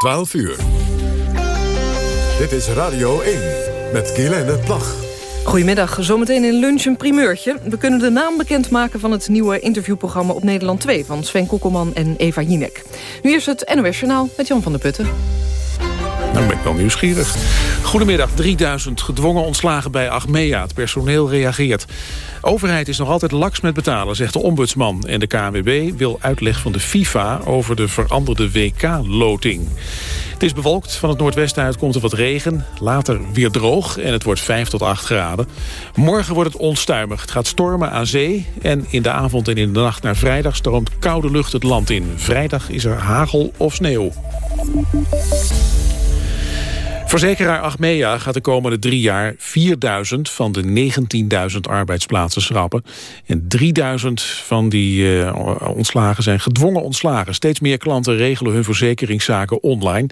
12 uur. Dit is Radio 1 met Guylaine Plag. Goedemiddag, zometeen in lunch een primeurtje. We kunnen de naam bekendmaken van het nieuwe interviewprogramma op Nederland 2... van Sven Kokkelman en Eva Jinek. Nu is het NOS Journaal met Jan van der Putten. Wel nieuwsgierig. Goedemiddag, 3000 gedwongen ontslagen bij Achmea. Het personeel reageert. Overheid is nog altijd laks met betalen, zegt de ombudsman. En de KNWB wil uitleg van de FIFA over de veranderde WK-loting. Het is bewolkt, van het noordwesten uit komt er wat regen. Later weer droog en het wordt 5 tot 8 graden. Morgen wordt het onstuimig. Het gaat stormen aan zee. En in de avond en in de nacht naar vrijdag stroomt koude lucht het land in. Vrijdag is er hagel of sneeuw. Verzekeraar Achmea gaat de komende drie jaar 4000 van de 19.000 arbeidsplaatsen schrappen. En 3000 van die uh, ontslagen zijn gedwongen ontslagen. Steeds meer klanten regelen hun verzekeringszaken online.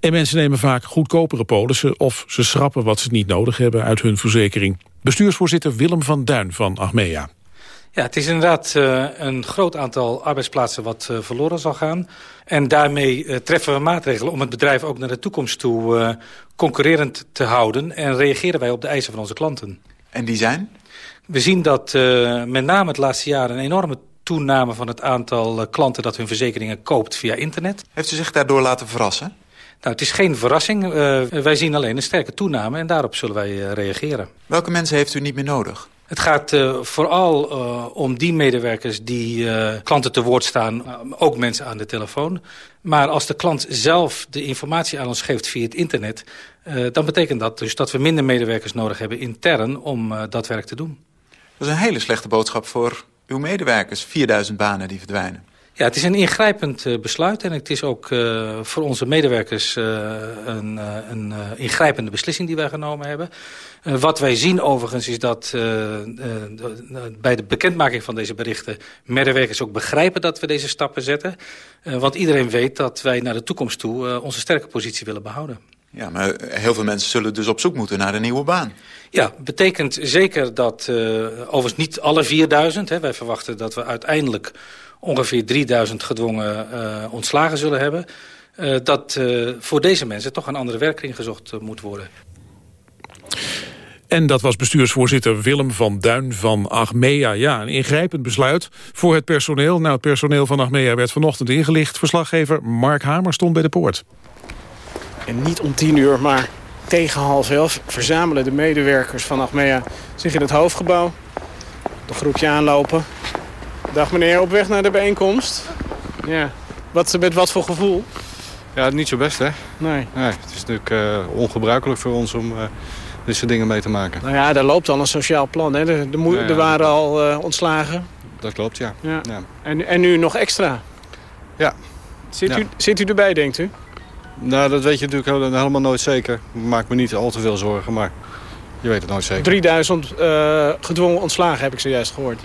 En mensen nemen vaak goedkopere polissen of ze schrappen wat ze niet nodig hebben uit hun verzekering. Bestuursvoorzitter Willem van Duin van Achmea. Ja, het is inderdaad uh, een groot aantal arbeidsplaatsen wat uh, verloren zal gaan. En daarmee uh, treffen we maatregelen om het bedrijf ook naar de toekomst toe concurrerend te houden. En reageren wij op de eisen van onze klanten. En die zijn? We zien dat met name het laatste jaar een enorme toename van het aantal klanten dat hun verzekeringen koopt via internet. Heeft u zich daardoor laten verrassen? Nou, het is geen verrassing. wij zien alleen een sterke toename en daarop zullen wij reageren. Welke mensen heeft u niet meer nodig? Het gaat uh, vooral uh, om die medewerkers die uh, klanten te woord staan, ook mensen aan de telefoon. Maar als de klant zelf de informatie aan ons geeft via het internet... dan betekent dat dus dat we minder medewerkers nodig hebben intern om dat werk te doen. Dat is een hele slechte boodschap voor uw medewerkers, 4000 banen die verdwijnen. Ja, het is een ingrijpend uh, besluit en het is ook uh, voor onze medewerkers uh, een, een ingrijpende beslissing die wij genomen hebben. wat wij zien overigens is dat bij de bekendmaking van deze berichten medewerkers ook begrijpen dat we deze stappen zetten. want iedereen weet dat wij naar de toekomst toe onze sterke positie willen behouden. Ja, maar heel veel mensen zullen dus op zoek moeten naar een nieuwe baan. Ja, betekent zeker dat, overigens niet alle 4000, hè, wij verwachten dat we uiteindelijk ongeveer 3000 gedwongen uh, ontslagen zullen hebben... Uh, dat uh, voor deze mensen toch een andere werkkring gezocht moet worden. En dat was bestuursvoorzitter Willem van Duin van Achmea. Ja, een ingrijpend besluit voor het personeel. Nou, het personeel van Achmea werd vanochtend ingelicht. Verslaggever Mark Hamer stond bij de poort. En niet om tien uur, maar tegen half elf... verzamelen de medewerkers van Achmea zich in het hoofdgebouw. De groepje aanlopen. Dag meneer, op weg naar de bijeenkomst. Ja. Wat, met wat voor gevoel? Ja, niet zo best hè. Nee. nee het is natuurlijk uh, ongebruikelijk voor ons om uh, dit soort dingen mee te maken. Nou ja, daar loopt al een sociaal plan hè. De, de ja, er waren al uh, ontslagen. Dat klopt, ja. ja. ja. En, en nu nog extra? Ja. Zit, U, zit u erbij, denkt u? Nou, dat weet je natuurlijk helemaal nooit zeker. Maak me niet al te veel zorgen, maar je weet het nooit zeker. 3000 gedwongen ontslagen heb ik zojuist gehoord.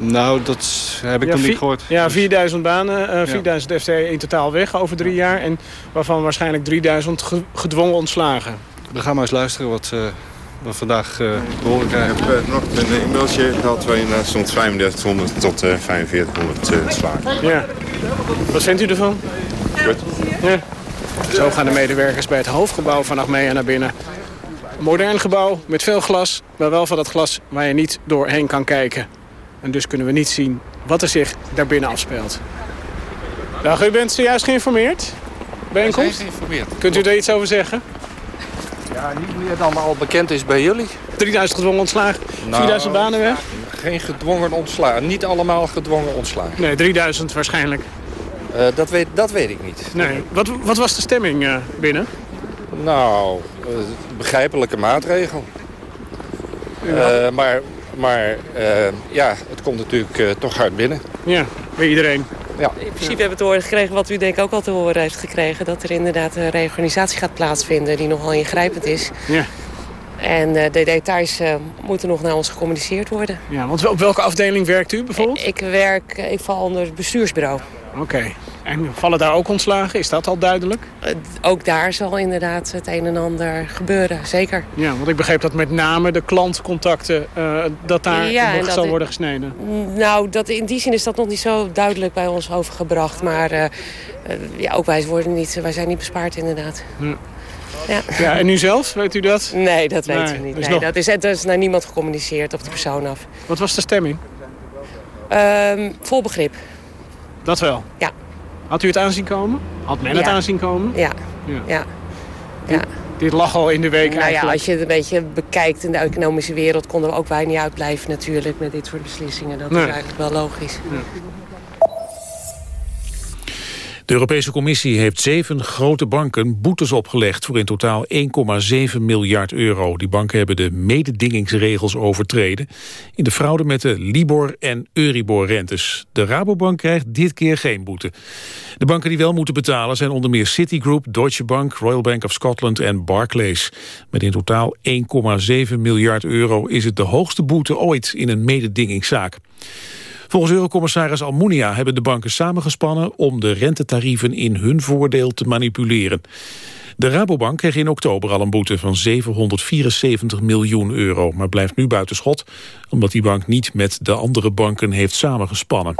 Nou, dat heb ik ja, nog niet gehoord. Ja, 4000 banen, uh, 4000 ja. FTE in totaal weg over drie ja. jaar. En waarvan waarschijnlijk 3000 gedwongen ontslagen. We gaan maar eens luisteren wat uh, we vandaag uh, horen krijgen. Ik heb nog een e-mailtje gehad waarin stond 3500 tot 4500 slagen. Ja. Wat vindt u ervan? Goed. Ja. Zo gaan de medewerkers bij het hoofdgebouw van Achmea naar binnen. Een modern gebouw met veel glas, maar wel van dat glas waar je niet doorheen kan kijken. En dus kunnen we niet zien wat er zich daarbinnen afspeelt. Dag, u bent zojuist geïnformeerd? Bijeenkomst? geïnformeerd. Kunt u daar iets over zeggen? Ja, niet meer dan al bekend is bij jullie. 3000 gedwongen ontslagen, nou, 4000 banen weg? Geen gedwongen ontslagen, niet allemaal gedwongen ontslagen. Nee, 3000 waarschijnlijk. Uh, dat, weet, dat weet ik niet. Nee. Wat, wat was de stemming uh, binnen? Nou, uh, begrijpelijke maatregel. Ja. maar maar uh, ja, het komt natuurlijk uh, toch hard binnen. Ja, bij iedereen. Ja. In principe hebben we te horen gekregen wat u denk ik ook al te horen heeft gekregen. Dat er inderdaad een reorganisatie gaat plaatsvinden die nogal ingrijpend is. Ja. En uh, de details uh, moeten nog naar ons gecommuniceerd worden. Ja, want op welke afdeling werkt u bijvoorbeeld? Ik werk, ik val onder het bestuursbureau. Oké. Okay. En vallen daar ook ontslagen? Is dat al duidelijk? Uh, ook daar zal inderdaad het een en ander gebeuren, zeker. Ja, want ik begreep dat met name de klantcontacten... Uh, dat daar ja, nog zal worden gesneden. Nou, dat, in die zin is dat nog niet zo duidelijk bij ons overgebracht. Maar uh, ja, ook wij, worden niet, wij zijn niet bespaard inderdaad. Ja. Ja. ja, en u zelf, weet u dat? Nee, dat weet nee, u niet. Nee, nog... dat, is, dat is naar niemand gecommuniceerd op de persoon af. Wat was de stemming? Um, vol begrip. Dat wel? Ja. Had u het aanzien komen? Had men het aanzien komen? Ja. ja. ja. Dit, dit, lag al in de week nou eigenlijk. Ja, als je het een beetje bekijkt in de economische wereld... konden we ook wij niet uitblijven natuurlijk met dit soort beslissingen. Dat is eigenlijk wel logisch. Ja. De Europese Commissie heeft zeven grote banken boetes opgelegd voor in totaal 1,7 miljard euro. Die banken hebben de mededingingsregels overtreden in de fraude met de Libor- en Euribor-rentes. De Rabobank krijgt dit keer geen boete. De banken die wel moeten betalen zijn onder meer Citigroup, Deutsche Bank, Royal Bank of Scotland en Barclays. Met in totaal 1,7 miljard euro is het de hoogste boete ooit in een mededingingszaak. Volgens Eurocommissaris Almunia hebben de banken samengespannen om de rentetarieven in hun voordeel te manipuleren. De Rabobank kreeg in oktober al een boete van 774 miljoen euro, maar blijft nu buiten schot omdat die bank niet met de andere banken heeft samengespannen.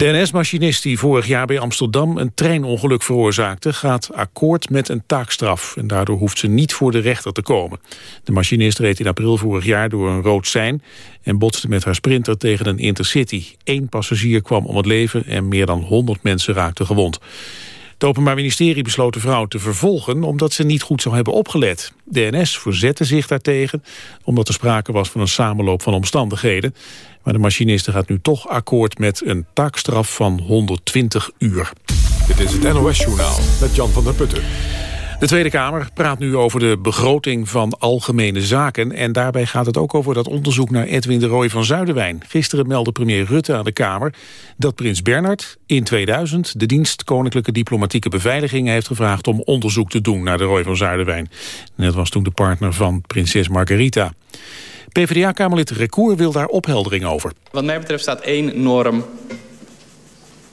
De NS-machinist die vorig jaar bij Amsterdam een treinongeluk veroorzaakte... gaat akkoord met een taakstraf en daardoor hoeft ze niet voor de rechter te komen. De machinist reed in april vorig jaar door een rood sein... en botste met haar sprinter tegen een intercity. Eén passagier kwam om het leven en meer dan 100 mensen raakten gewond. Het Openbaar Ministerie besloot de vrouw te vervolgen omdat ze niet goed zou hebben opgelet. De NS verzette zich daartegen omdat er sprake was van een samenloop van omstandigheden. Maar de machiniste gaat nu toch akkoord met een taakstraf van 120 uur. Dit is het NOS Journaal met Jan van der Putten. De Tweede Kamer praat nu over de begroting van algemene zaken. En daarbij gaat het ook over dat onderzoek naar Edwin de Roy van Zuiderwijn. Gisteren meldde premier Rutte aan de Kamer dat prins Bernard in 2000... de dienst Koninklijke Diplomatieke Beveiliging heeft gevraagd... om onderzoek te doen naar de Roy van Zuiderwijn. Net was toen de partner van prinses Margarita. PvdA-kamerlid Recour wil daar opheldering over. Wat mij betreft staat één norm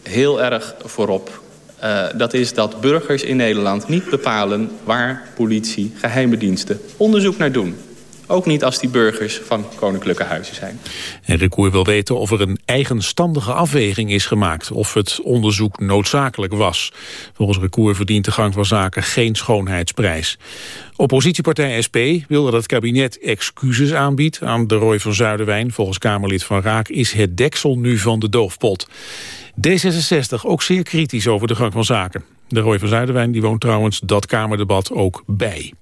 heel erg voorop. Uh, dat is dat burgers in Nederland niet bepalen waar politie, geheime diensten onderzoek naar doen. Ook niet als die burgers van koninklijke huizen zijn. En Recour wil weten of er een eigenstandige afweging is gemaakt... of het onderzoek noodzakelijk was. Volgens Recour verdient de gang van zaken geen schoonheidsprijs. Oppositiepartij SP wil dat het kabinet excuses aanbiedt aan de Roy van Zuiderwijn. Volgens Kamerlid Van Raak is het deksel nu van de doofpot. D66 ook zeer kritisch over de gang van zaken. De Roy van Zuiderwijn die woont trouwens dat Kamerdebat ook bij.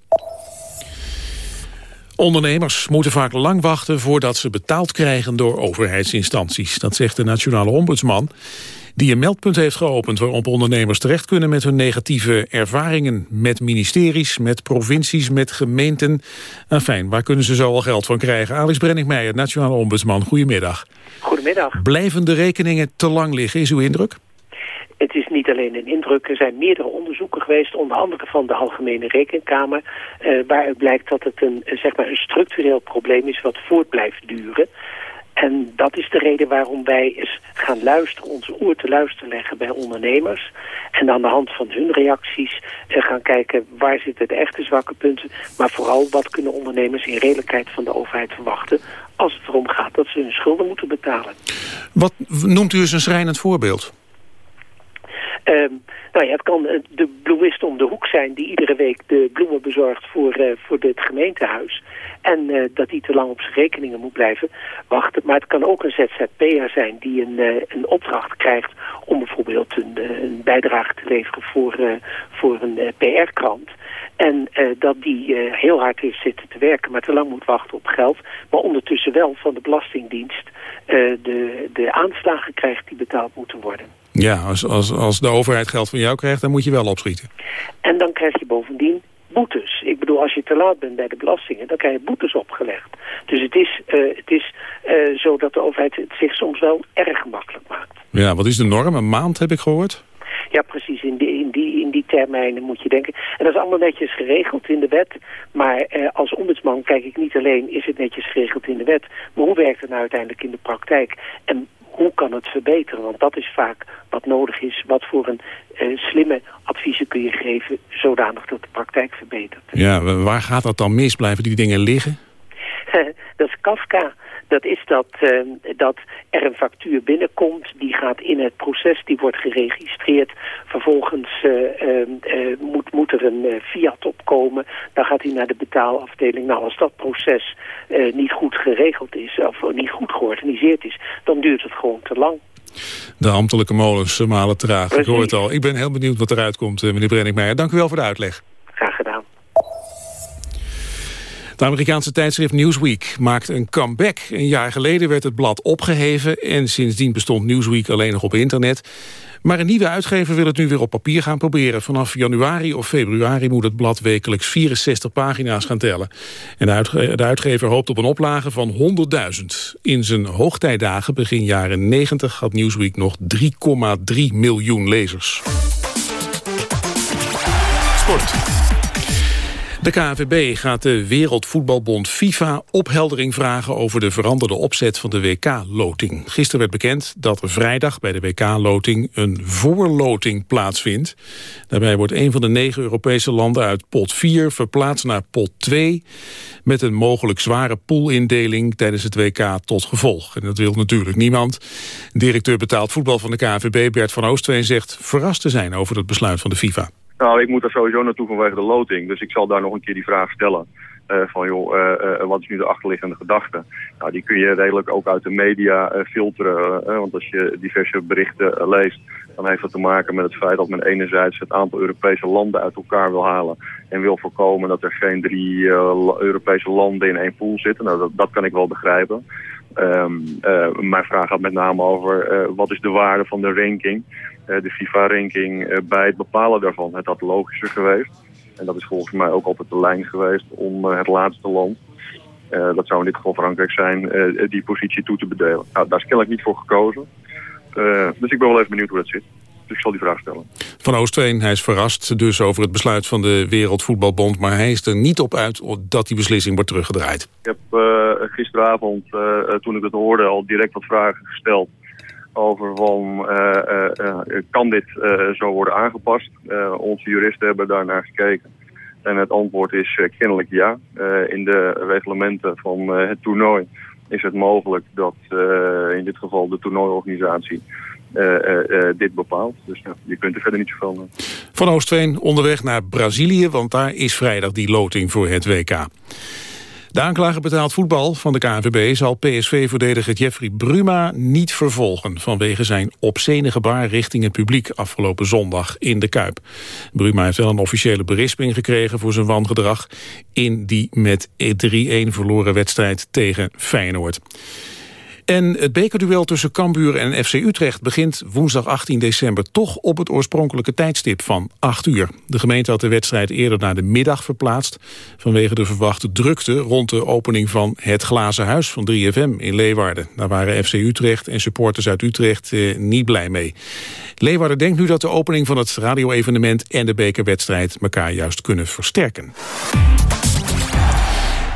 Ondernemers moeten vaak lang wachten voordat ze betaald krijgen door overheidsinstanties. Dat zegt de nationale ombudsman die een meldpunt heeft geopend waarop ondernemers terecht kunnen met hun negatieve ervaringen met ministeries, met provincies, met gemeenten. Enfin, waar kunnen ze zo al geld van krijgen? Alice Brenningmeijer, nationale ombudsman, goedemiddag. Goedemiddag. Blijven de rekeningen te lang liggen, is uw indruk? Het is niet alleen een indruk. Er zijn meerdere onderzoeken geweest, onder andere van de Algemene Rekenkamer... Uh, waaruit blijkt dat het een, zeg maar een structureel probleem is wat voort blijft duren. En dat is de reden waarom wij eens gaan luisteren, onze oor te luisteren leggen bij ondernemers. En aan de hand van hun reacties uh, gaan kijken waar zitten de echte zwakke punten. Maar vooral wat kunnen ondernemers in redelijkheid van de overheid verwachten als het erom gaat dat ze hun schulden moeten betalen. Wat noemt u eens een schrijnend voorbeeld? Um, nou ja, het kan eh, de bloemist om de hoek zijn die iedere week de bloemen bezorgt voor, uh, voor het gemeentehuis. En uh, dat die te lang op zijn rekeningen moet blijven wachten. Maar het kan ook een ZZP'er zijn die een, een opdracht krijgt om bijvoorbeeld een, een bijdrage te leveren voor, voor een PR-krant. En dat die heel hard heeft zitten te werken, maar te lang moet wachten op geld. Maar ondertussen wel van de Belastingdienst de, de aanslagen krijgt die betaald moeten worden. Ja, als, als, als de overheid geld van jou krijgt, dan moet je wel opschieten. En dan krijg je bovendien boetes. Ik bedoel, als je te laat bent bij de belastingen, dan krijg je boetes opgelegd. Dus het is, uh, het is uh, zo dat de overheid het zich soms wel erg gemakkelijk maakt. Ja, wat is de norm? Een maand heb ik gehoord? Ja, precies. In die, in, die, in die termijnen moet je denken. En dat is allemaal netjes geregeld in de wet. Maar eh, als ombudsman kijk ik niet alleen, is het netjes geregeld in de wet. Maar hoe werkt het nou uiteindelijk in de praktijk? En hoe kan het verbeteren? Want dat is vaak wat nodig is. Wat voor een uh, slimme adviezen kun je geven zodanig dat de praktijk verbetert. Ja, waar gaat dat dan mis? Blijven die dingen liggen? dat is Kafka dat is dat, uh, dat er een factuur binnenkomt, die gaat in het proces, die wordt geregistreerd. Vervolgens uh, uh, moet, moet er een fiat opkomen, dan gaat hij naar de betaalafdeling. Nou, als dat proces niet goed geregeld is, of niet goed georganiseerd is, dan duurt het gewoon te lang. De ambtelijke molens malen traag. Ik hoor het al. Ik ben heel benieuwd wat eruit komt, meneer Brenningmeijer. Dank u wel voor de uitleg. Het Amerikaanse tijdschrift Newsweek maakt een comeback. Een jaar geleden werd het blad opgeheven... en sindsdien bestond Newsweek alleen nog op internet. Maar een nieuwe uitgever wil het nu weer op papier gaan proberen. Vanaf januari of februari moet het blad wekelijks 64 pagina's gaan tellen. En de, uitgever hoopt op een oplage van 100.000. In zijn hoogtijdagen begin jaren 90 had Newsweek nog 3,3 miljoen lezers. Sport. De KNVB gaat de Wereldvoetbalbond FIFA opheldering vragen over de veranderde opzet van de WK-loting. Gisteren werd bekend dat vrijdag bij de WK-loting een voorloting plaatsvindt. Daarbij wordt een van de negen Europese landen uit pot 4 verplaatst naar pot 2 met een mogelijk zware poolindeling tijdens het WK tot gevolg. En dat wil natuurlijk niemand. Directeur betaald voetbal van de KNVB Bert van Oostveen zegt verrast te zijn over het besluit van de FIFA. Nou, ik moet er sowieso naartoe vanwege de loting. Dus ik zal daar nog een keer die vraag stellen. Uh, van joh, uh, uh, wat is nu de achterliggende gedachte? Nou, die kun je redelijk ook uit de media filteren. want als je diverse berichten leest, dan heeft dat te maken met het feit dat men enerzijds het aantal Europese landen uit elkaar wil halen. En wil voorkomen dat er geen drie Europese landen in één pool zitten. Nou, dat, dat kan ik wel begrijpen. Um, mijn vraag gaat met name over wat is de waarde van de ranking. Eh, de FIFA-ranking eh, bij het bepalen daarvan. Het had logischer geweest. En dat is volgens mij ook altijd de lijn geweest om eh, het laatste land dat zou in dit geval Frankrijk zijn, die positie toe te bedelen. Nou, daar is kennelijk niet voor gekozen. dus ik ben wel even benieuwd hoe dat zit. Dus ik zal die vraag stellen. Van Oostveen, hij is verrast dus over het besluit van de Wereldvoetbalbond... maar hij is er niet op uit dat die beslissing wordt teruggedraaid. Ik heb gisteravond, toen ik het hoorde, al direct wat vragen gesteld over van uh, uh, kan dit zo worden aangepast. onze juristen hebben daar naar gekeken. En het antwoord is kennelijk ja. in de reglementen van het toernooi is het mogelijk dat in dit geval de toernooiorganisatie dit bepaalt. Dus je kunt er verder niet zoveel mee. Van Oostveen onderweg naar Brazilië, want daar is vrijdag die loting voor het WK. De aanklager betaald voetbal van de KNVB zal PSV-verdediger Jeffrey Bruma niet vervolgen vanwege zijn obscene gebaar richting het publiek afgelopen zondag in de Kuip. Bruma heeft wel een officiële berisping gekregen voor zijn wangedrag in die met 3-1 verloren wedstrijd tegen Feyenoord. En het bekerduel tussen Cambuur en FC Utrecht begint woensdag 18 december toch op het oorspronkelijke tijdstip van 8 uur. De gemeente had de wedstrijd eerder naar de middag verplaatst vanwege de verwachte drukte rond de opening van het Glazen Huis van 3FM in Leeuwarden. Daar waren FC Utrecht en supporters uit Utrecht eh, niet blij mee. Leeuwarden denkt nu dat de opening van het radio-evenement en de bekerwedstrijd elkaar juist kunnen versterken.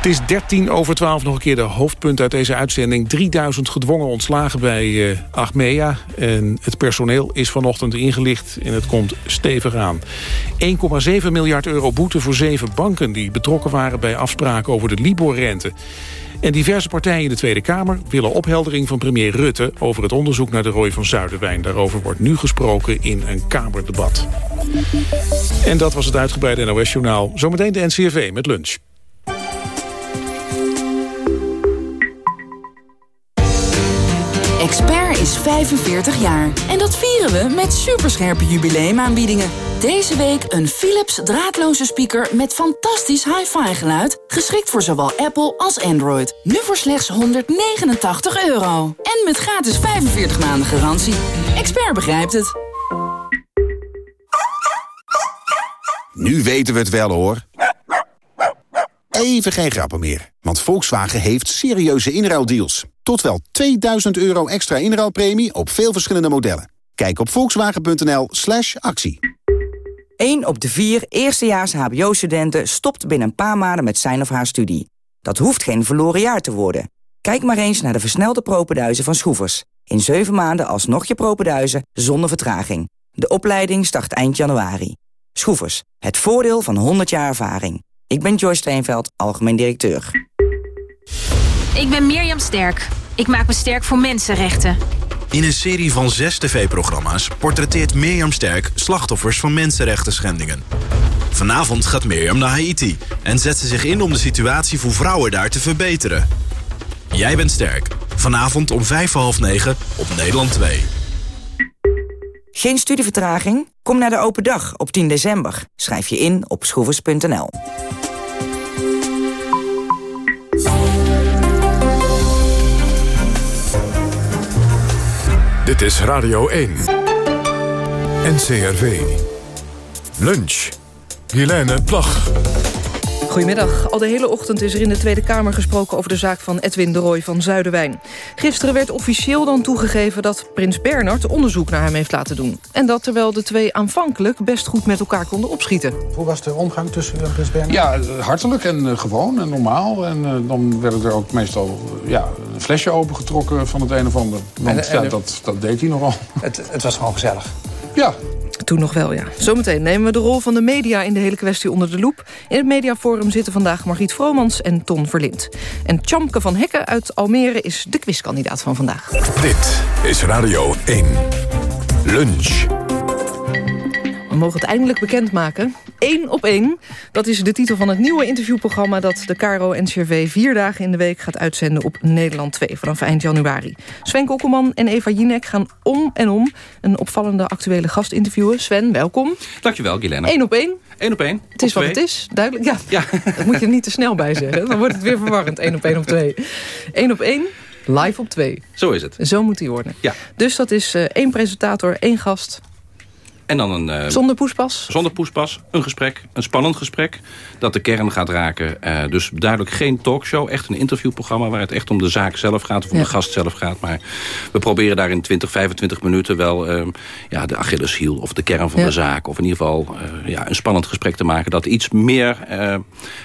Het is 13 over 12 nog een keer de hoofdpunt uit deze uitzending. 3000 gedwongen ontslagen bij uh, Achmea. En het personeel is vanochtend ingelicht en het komt stevig aan. 1,7 miljard euro boete voor zeven banken... die betrokken waren bij afspraken over de Libor-rente. En diverse partijen in de Tweede Kamer willen opheldering van premier Rutte... over het onderzoek naar de rooi van Zuiderwijn. Daarover wordt nu gesproken in een Kamerdebat. En dat was het uitgebreide NOS-journaal. Zometeen de NCRV met lunch. Expert is 45 jaar. En dat vieren we met superscherpe jubileumaanbiedingen. Deze week een Philips draadloze speaker met fantastisch hi-fi geluid... geschikt voor zowel Apple als Android. Nu voor slechts 189 euro. En met gratis 45 maanden garantie. Expert begrijpt het. Nu weten we het wel hoor. Even geen grappen meer, want Volkswagen heeft serieuze inruildeals. Tot wel 2000 euro extra inruilpremie op veel verschillende modellen. Kijk op volkswagen.nl slash actie. 1 op de 4 eerstejaars hbo-studenten stopt binnen een paar maanden met zijn of haar studie. Dat hoeft geen verloren jaar te worden. Kijk maar eens naar de versnelde propenduizen van Schroevers. In 7 maanden alsnog je propenduizen zonder vertraging. De opleiding start eind januari. Schroevers, het voordeel van 100 jaar ervaring. Ik ben Joyce Steenveld, algemeen directeur. Ik ben Mirjam Sterk. Ik maak me sterk voor mensenrechten. In een serie van zes tv-programma's portretteert Mirjam Sterk slachtoffers van mensenrechten schendingen. Vanavond gaat Mirjam naar Haiti en zet ze zich in om de situatie voor vrouwen daar te verbeteren. Jij bent sterk. Vanavond om vijf half negen op Nederland 2. Geen studievertraging? Kom naar de open dag op 10 december. Schrijf je in op schroevers.nl. Dit is Radio 1. NCRV. Lunch. Helene Plag. Goedemiddag. Al de hele ochtend is er in de Tweede Kamer gesproken... over de zaak van Edwin de Roy van Zuiderwijn. Gisteren werd officieel dan toegegeven dat prins Bernard... onderzoek naar hem heeft laten doen. En dat terwijl de twee aanvankelijk best goed met elkaar konden opschieten. Hoe was de omgang tussen u en prins Bernard? Ja, hartelijk en uh, gewoon en normaal. En uh, dan werden er ook meestal uh, ja, een flesje opengetrokken van het een of ander. Want en, en, ja, dat, dat deed hij nogal. Het, het was gewoon gezellig? Ja, toen nog wel, ja. Zometeen nemen we de rol van de media in de hele kwestie onder de loep. In het mediaforum zitten vandaag Margriet Vromans en Ton Verlind. En Chamke van Hekken uit Almere is de quizkandidaat van vandaag. Dit is Radio 1. Lunch. We mogen het eindelijk bekendmaken. Eén op één. Dat is de titel van het nieuwe interviewprogramma... dat de Caro NCRV vier dagen in de week gaat uitzenden op Nederland 2... vanaf eind januari. Sven Kokkelman en Eva Jinek gaan om en om... een opvallende actuele gast interviewen. Sven, welkom. Dankjewel, Gilena. Eén op één. Eén op één. Het is wat het is, duidelijk. Ja, ja. dat moet je er niet te snel bij zeggen. Dan wordt het weer verwarrend, één op één op twee. Eén op één, live op twee. Zo is het. Zo moet die worden. Ja. Dus dat is uh, één presentator, één gast... En dan een, uh, zonder poespas? Zonder poespas. Een gesprek. Een spannend gesprek. Dat de kern gaat raken. Uh, dus duidelijk geen talkshow. Echt een interviewprogramma waar het echt om de zaak zelf gaat. Of om ja. de gast zelf gaat. Maar we proberen daar in 20, 25 minuten wel uh, ja, de Achilleshiel. Of de kern van ja. de zaak. Of in ieder geval ja, een spannend gesprek te maken. Dat iets meer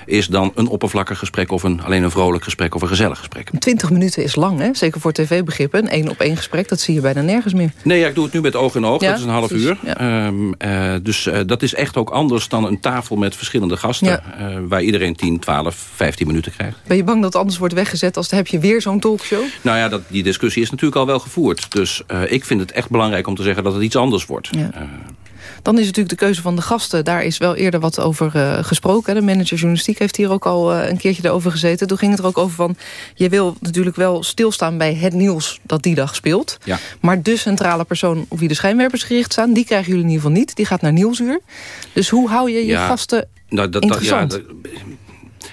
is dan een oppervlakkig gesprek. Of een, alleen een vrolijk gesprek. Of een gezellig gesprek. 20 minuten is lang hè? Zeker voor tv-begrippen. Een één op één gesprek. Dat zie je bijna nergens meer. Nee, ja, ik doe het nu met oog in oog. dat is een half uur. Um, uh, dus uh, dat is echt ook anders dan een tafel met verschillende gasten. Ja. Uh, waar iedereen 10, 12, 15 minuten krijgt. Ben je bang dat het anders wordt weggezet als dan heb je weer zo'n talkshow? Nou ja, dat, die discussie is natuurlijk al wel gevoerd. Dus ik vind het echt belangrijk om te zeggen dat het iets anders wordt. Ja. Dan is natuurlijk de keuze van de gasten. Daar is wel eerder wat over uh, gesproken. De manager journalistiek heeft hier ook al uh, een keertje erover gezeten. Toen ging het er ook over van... je wil natuurlijk wel stilstaan bij het nieuws dat die dag speelt. Ja. Maar de centrale persoon op wie de schijnwerpers gericht staan... die krijgen jullie in ieder geval niet. Die gaat naar Nieuwsuur. Dus hoe hou je je ja, gasten nou, dat, interessant? Dat, ja, dat,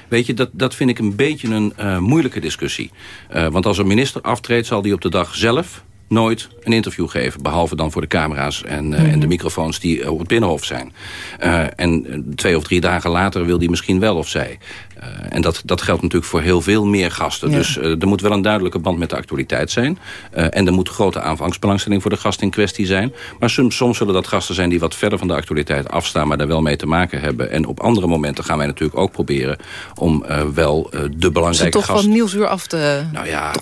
Weet je, dat, dat vind ik een beetje een uh, moeilijke discussie. Uh, want als een minister aftreedt, zal die op de dag zelf nooit een interview geven. Behalve dan voor de camera's en, uh, mm -hmm. en de microfoons die op het Binnenhof zijn. Uh, en twee of drie dagen later wil die misschien wel of zij. Uh, en dat, dat geldt natuurlijk voor heel veel meer gasten. Ja. Dus er moet wel een duidelijke band met de actualiteit zijn. en er moet grote aanvangsbelangstelling voor de gast in kwestie zijn. Maar soms, soms zullen dat gasten zijn die wat verder van de actualiteit afstaan... maar daar wel mee te maken hebben. En op andere momenten gaan wij natuurlijk ook proberen... om wel de belangrijke toch gast... van nieuwsuur af te nou ja.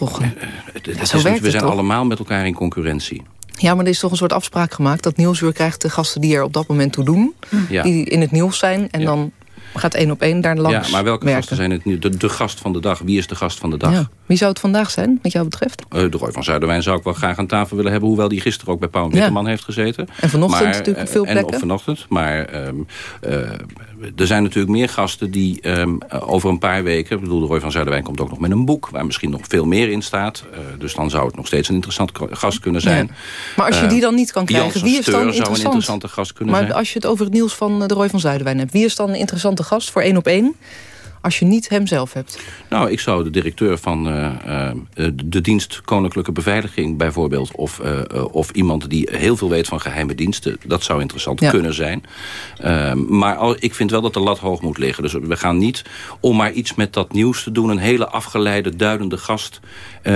Ja, zo we zijn toch? allemaal met elkaar in concurrentie. Ja, maar er is toch een soort afspraak gemaakt... dat Nieuwsuur krijgt de gasten die er op dat moment toe doen. Ja. Die in het nieuws zijn. En ja. dan gaat één op één daar langs Ja, maar welke werken. gasten zijn het nu? De, de gast van de dag. Wie is de gast van de dag? Ja. Wie zou het vandaag zijn, wat jou betreft? Uh, de Roy van Zuiderwijn zou ik wel graag aan tafel willen hebben... hoewel die gisteren ook bij Pauw Witteman heeft gezeten. En vanochtend maar, natuurlijk op veel plekken. En op vanochtend. Maar um, uh, er zijn natuurlijk meer gasten die um, over een paar weken... Ik bedoel, de Roy van Zuiderwijn komt ook nog met een boek... waar misschien nog veel meer in staat. Uh, dus dan zou het nog steeds een interessant gast kunnen zijn. Ja. Maar als je die dan niet kan krijgen, wie is dan interessant? zou een interessante gast kunnen maar zijn. als je het over het nieuws van de Roy van Zuiderwijn hebt... wie is dan een interessante gast voor één op één? Als je niet hem zelf hebt? Nou, ik zou de directeur van uh, uh, de dienst Koninklijke Beveiliging bijvoorbeeld... Of, uh, of iemand die heel veel weet van geheime diensten... dat zou interessant ja. kunnen zijn. maar al, ik vind wel dat de lat hoog moet liggen. Dus we gaan niet, om maar iets met dat nieuws te doen... een hele afgeleide, duidende gast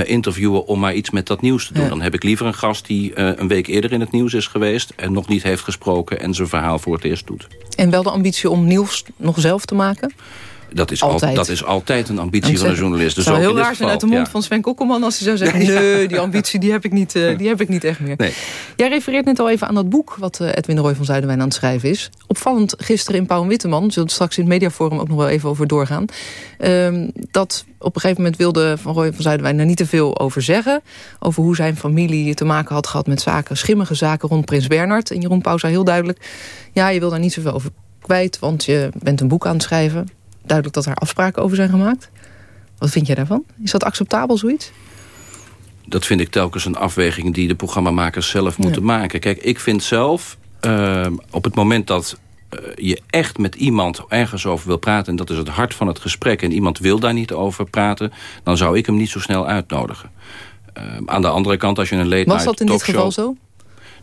interviewen... om maar iets met dat nieuws te doen. Ja. Dan heb ik liever een gast die een week eerder in het nieuws is geweest... en nog niet heeft gesproken en zijn verhaal voor het eerst doet. En wel de ambitie om nieuws nog zelf te maken? Dat is altijd, dat is altijd een ambitie van een journalist. Dus het zou heel raar zijn uit de mond van Sven Kokkelman... als hij zou zeggen, nee, die ambitie die heb, ik niet, uh, die heb ik niet echt meer. Nee. Jij refereert net al even aan dat boek... wat uh, Edwin Roy van Zuiderwijn aan het schrijven is. Opvallend gisteren in Pauw en Witteman... zullen we straks in het mediaforum ook nog wel even over doorgaan... Uh, dat op een gegeven moment wilde Van Roy van Zuiderwijn... daar niet te veel over zeggen. Over hoe zijn familie te maken had gehad met zaken... schimmige zaken rond Prins Bernard. En Jeroen Pauw zei heel duidelijk... ja, je wil daar niet zoveel over kwijt... want je bent een boek aan het schrijven duidelijk dat er afspraken over zijn gemaakt. Wat vind jij daarvan? Is dat acceptabel, zoiets? Dat vind ik telkens een afweging die de programmamakers zelf moeten maken. Kijk, ik vind zelf, uh, op het moment dat uh, je echt met iemand ergens over wil praten... en dat is het hart van het gesprek... en iemand wil daar niet over praten... dan zou ik hem niet zo snel uitnodigen. Uh, aan de andere kant, als je een late Was dat in dit geval zo?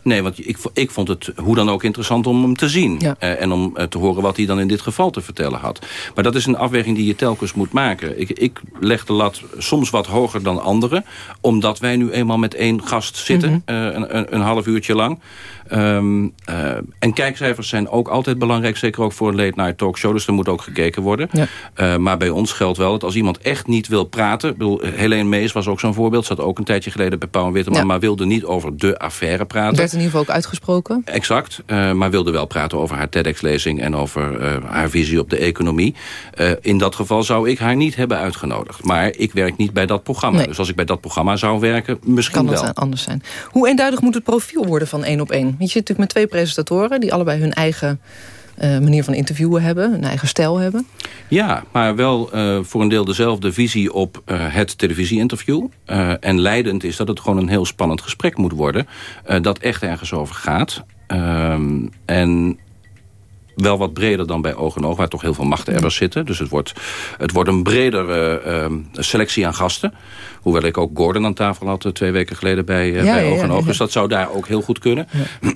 Nee, want ik, ik vond het hoe dan ook interessant om hem te zien. Ja. Uh, en om uh, te horen wat hij dan in dit geval te vertellen had. Maar dat is een afweging die je telkens moet maken. Ik, ik leg de lat soms wat hoger dan anderen. Omdat wij nu eenmaal met één gast zitten. Mm -hmm. uh, een, een, een, half uurtje lang. Um, en kijkcijfers zijn ook altijd belangrijk. Zeker ook voor een late night talkshow. Dus er moet ook gekeken worden. Ja. maar bij ons geldt wel dat als iemand echt niet wil praten. Ik bedoel, Helene Mees was ook zo'n voorbeeld. Zat ook een tijdje geleden bij Pauw en Witteman. Ja. Maar wilde niet over de affaire praten. In ieder geval ook uitgesproken. Exact, uh, maar wilde wel praten over haar TEDx-lezing... en over uh, haar visie op de economie. Uh, in dat geval zou ik haar niet hebben uitgenodigd. Maar ik werk niet bij dat programma. Nee. Dus als ik bij dat programma zou werken, misschien kan wel. Kan anders zijn. Hoe eenduidig moet het profiel worden van één op één? Je zit natuurlijk met twee presentatoren... die allebei hun eigen... Uh, manier van interviewen hebben, hun eigen stijl hebben. Ja, maar wel uh, voor een deel dezelfde visie op uh, het televisieinterview. en leidend is dat het gewoon een heel spannend gesprek moet worden... dat echt ergens over gaat. Um, en wel wat breder dan bij Oog en Oog, waar toch heel veel machtebbers zitten. Dus het wordt, het wordt een bredere uh, selectie aan gasten. Hoewel ik ook Gordon aan tafel had twee weken geleden bij, uh, ja, bij Oog en Oog. Dus dat zou daar ook heel goed kunnen.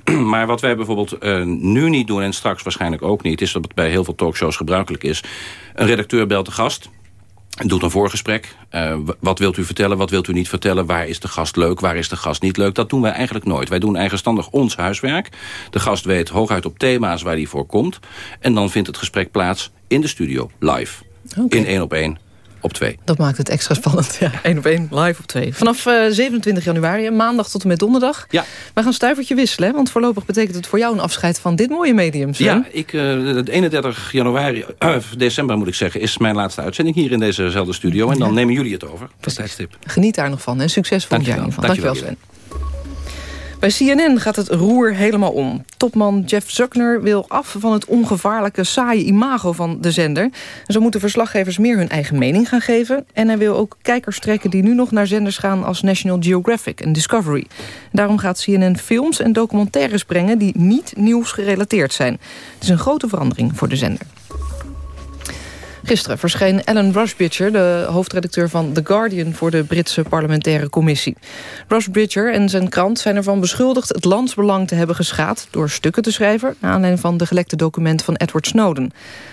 maar wat wij bijvoorbeeld uh, nu niet doen en straks waarschijnlijk ook niet... is dat het bij heel veel talkshows gebruikelijk is. Een redacteur belt de gast... Doet een voorgesprek. Uh, wat wilt u vertellen, wat wilt u niet vertellen? Waar is de gast leuk, waar is de gast niet leuk? Dat doen wij eigenlijk nooit. Wij doen eigenstandig ons huiswerk. De gast weet hooguit op thema's waar hij voor komt. En dan vindt het gesprek plaats in de studio, live. Okay. In één op één. Op twee. Dat maakt het extra spannend. Ja, één op één, live op twee. Vanaf uh, 27 januari, maandag tot en met donderdag. Ja. Wij gaan stuivertje wisselen, want voorlopig betekent het voor jou een afscheid van dit mooie medium. Sven. Ja, ik, uh, 31 januari, uh, december moet ik zeggen, is mijn laatste uitzending hier in dezezelfde studio. En dan ja. nemen jullie het over. Tijdstip. Geniet daar nog van en succes volgend jaar. Dankjewel, Dankjewel Sven. Bij CNN gaat het roer helemaal om. Topman Jeff Zuckner wil af van het ongevaarlijke, saaie imago van de zender. En zo moeten verslaggevers meer hun eigen mening gaan geven. En hij wil ook kijkers trekken die nu nog naar zenders gaan als National Geographic en Discovery. Daarom gaat CNN films en documentaires brengen die niet nieuwsgerelateerd zijn. Het is een grote verandering voor de zender. Gisteren verscheen Alan Rushbridger, de hoofdredacteur van The Guardian... voor de Britse parlementaire commissie. Rushbridger en zijn krant zijn ervan beschuldigd... het landsbelang te hebben geschaad door stukken te schrijven... naar aanleiding van de gelekte documenten van Edward Snowden.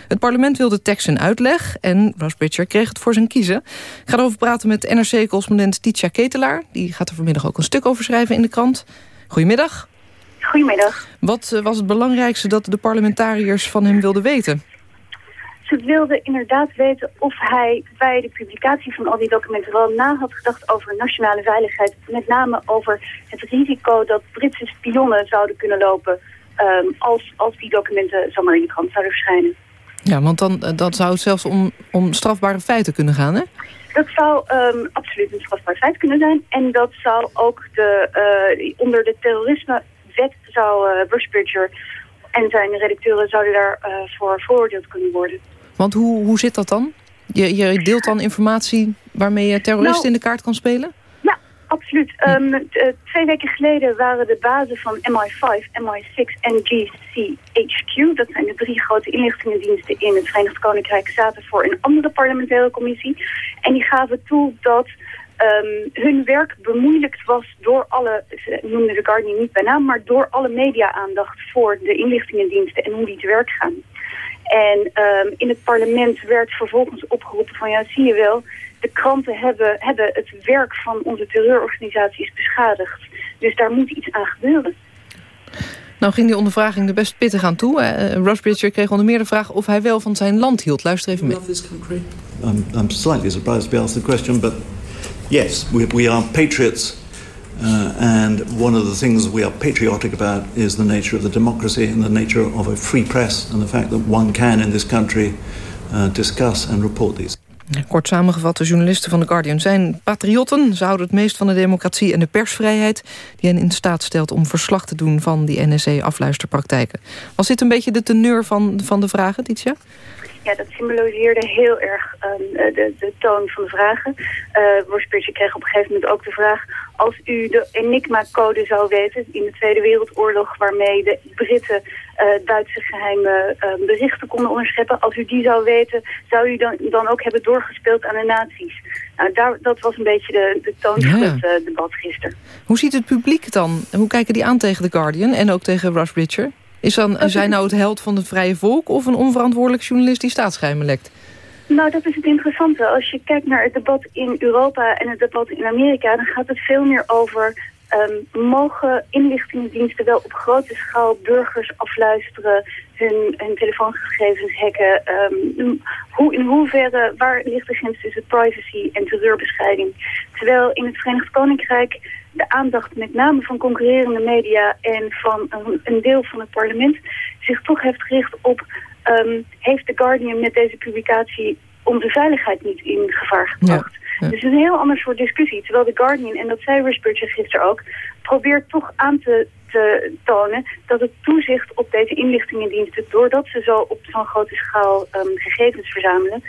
Het parlement wilde tekst en uitleg en Rushbridger kreeg het voor zijn kiezen. Ik ga erover praten met NRC-correspondent Titia Ketelaar. Die gaat er vanmiddag ook een stuk over schrijven in de krant. Goedemiddag. Goedemiddag. Wat was het belangrijkste dat de parlementariërs van hem wilden weten? Ze wilden inderdaad weten of hij bij de publicatie van al die documenten wel na had gedacht over nationale veiligheid. Met name over het risico dat Britse spionnen zouden kunnen lopen um, als, als die documenten zomaar in de krant zouden verschijnen. Ja, want dan, dan zou het zelfs om, om strafbare feiten kunnen gaan, hè? Dat zou um, absoluut een strafbaar feit kunnen zijn. En dat zou ook de, uh, onder de terrorismewet zou uh, Bushbridger en zijn redacteuren zouden daarvoor uh, voor veroordeeld kunnen worden. Want hoe, hoe zit dat dan? Je, je deelt dan informatie waarmee je terroristen nou, in de kaart kan spelen? Ja, absoluut. Um, uh, twee weken geleden waren de bazen van MI5, MI6 en GCHQ... dat zijn de drie grote inlichtingendiensten in het Verenigd Koninkrijk... zaten voor een andere parlementaire commissie. En die gaven toe dat um, hun werk bemoeilijkt was door alle... ze noemden de Guardian niet bij naam... maar door alle media-aandacht voor de inlichtingendiensten... en hoe die te werk gaan. En um, in het parlement werd vervolgens opgeroepen van ja, zie je wel, de kranten hebben, hebben het werk van onze terreurorganisaties beschadigd. Dus daar moet iets aan gebeuren. Nou ging die ondervraging er best pittig aan toe. Uh, kreeg onder meer de vraag of hij wel van zijn land hield. Luister even mee. I'm, I'm slightly surprised to be asked the question, but yes, we, we are patriots. Uh, and one of the things we are patriotic about is the nature of the democracy and the nature of a free press and the fact that one can in this country uh, discuss and report these. Kort samengevat, de journalisten van The Guardian zijn patriotten. Ze houden het meest van de democratie en de persvrijheid... die hen in staat stelt om verslag te doen van die NSC-afluisterpraktijken. Was dit een beetje de teneur van, van de vragen, Titia? Ja, dat symboliseerde heel erg um, de, de toon van de vragen. Uh, kreeg op een gegeven moment ook de vraag... als u de Enigma-code zou weten in de Tweede Wereldoorlog... waarmee de Britten uh, Duitse geheime uh, berichten konden onderscheppen... als u die zou weten, zou u dan, dan ook hebben doorgespeeld aan de nazi's. Nou, daar, dat was een beetje de, de toon van het uh, debat gisteren. Hoe ziet het publiek dan? Hoe kijken die aan tegen The Guardian en ook tegen Rush Bridger? Is dan, zij nou het held van het vrije volk of een onverantwoordelijk journalist die staatsgeheimen lekt? Nou, dat is het interessante. Als je kijkt naar het debat in Europa en het debat in Amerika... dan gaat het veel meer over... Um, mogen inlichtingendiensten wel op grote schaal burgers afluisteren... hun, telefoongegevens hacken? Um, hoe, in hoeverre, waar ligt de grens tussen privacy en terreurbescheiding? Terwijl in het Verenigd Koninkrijk de aandacht met name van concurrerende media en van een, een deel van het parlement zich toch heeft gericht op um, heeft The Guardian met deze publicatie onze veiligheid niet in gevaar gebracht. Dus het is een heel ander soort discussie. Terwijl The Guardian, en dat zei Rusbridger gisteren ook, probeert toch aan te, te tonen dat het toezicht op deze inlichtingendiensten, doordat ze zo op zo'n grote schaal um, gegevens verzamelen,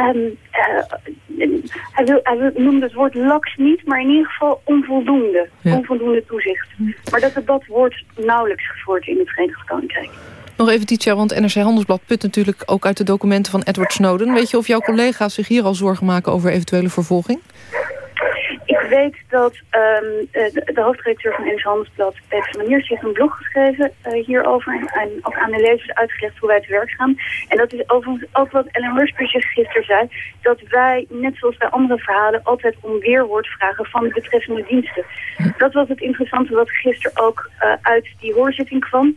Um, uh, hij, wil, hij noemde het woord laks niet, maar in ieder geval onvoldoende. Onvoldoende toezicht. Maar dat debat wordt nauwelijks gevoerd in het Verenigd Koninkrijk. Nog even Titia, want NRC Handelsblad put natuurlijk ook uit de documenten van Edward Snowden. Weet je of jouw collega's zich hier al zorgen maken over eventuele vervolging? Ik weet dat um, de, de, hoofdredacteur van NRC Handelsblad, Peter Maniers, heeft een blog geschreven uh, hierover. En, ook aan de lezers uitgelegd hoe wij te werk gaan. En dat is overigens ook wat Ellen Rusbridge gisteren zei. Dat wij, net zoals bij andere verhalen, altijd om weerwoord vragen van de betreffende diensten. Dat was het interessante wat gisteren ook uh, uit die hoorzitting kwam.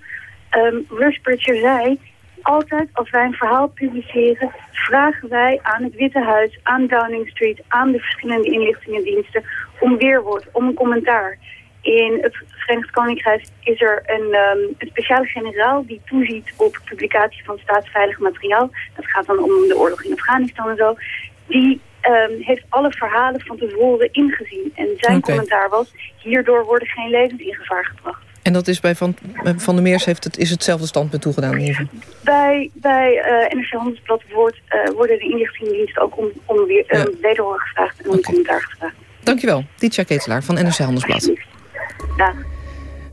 Um, Rusbridger zei, altijd als wij een verhaal publiceren, vragen wij aan het Witte Huis, aan Downing Street, aan de verschillende inlichtingendiensten om weerwoord, om een commentaar. In het Verenigd Koninkrijk is er een, um, een speciale generaal die toeziet op publicatie van staatsveilig materiaal. Dat gaat dan om de oorlog in Afghanistan en zo. Die um, heeft alle verhalen van tevoren ingezien. En zijn commentaar was, hierdoor worden geen levens in gevaar gebracht. En dat is bij Van, van der Meers heeft het, is hetzelfde standpunt toegedaan? Even. Bij, bij uh, NRC Handelsblad wordt, uh, worden de inlichtingendiensten ook om, om weer, uh, wederhoor gevraagd en om commentaar gevraagd. Dankjewel, Titia Ketelaar van NRC Handelsblad. Dag.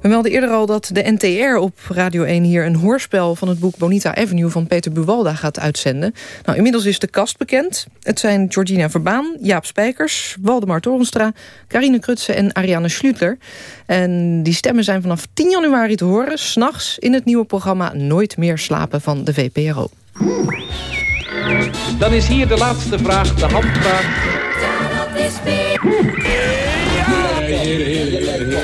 We melden eerder al dat de NTR op Radio 1 hier een hoorspel... van het boek Bonita Avenue van Peter Buwalda gaat uitzenden. Nou, inmiddels is de kast bekend. Het zijn Georgina Verbaan, Jaap Spijkers, Waldemar Torenstra... Karine Krutse en Ariane Schlutler. En die stemmen zijn vanaf 10 januari te horen... s'nachts in het nieuwe programma Nooit meer slapen van de VPRO. Dan is hier de laatste vraag, de handvraag.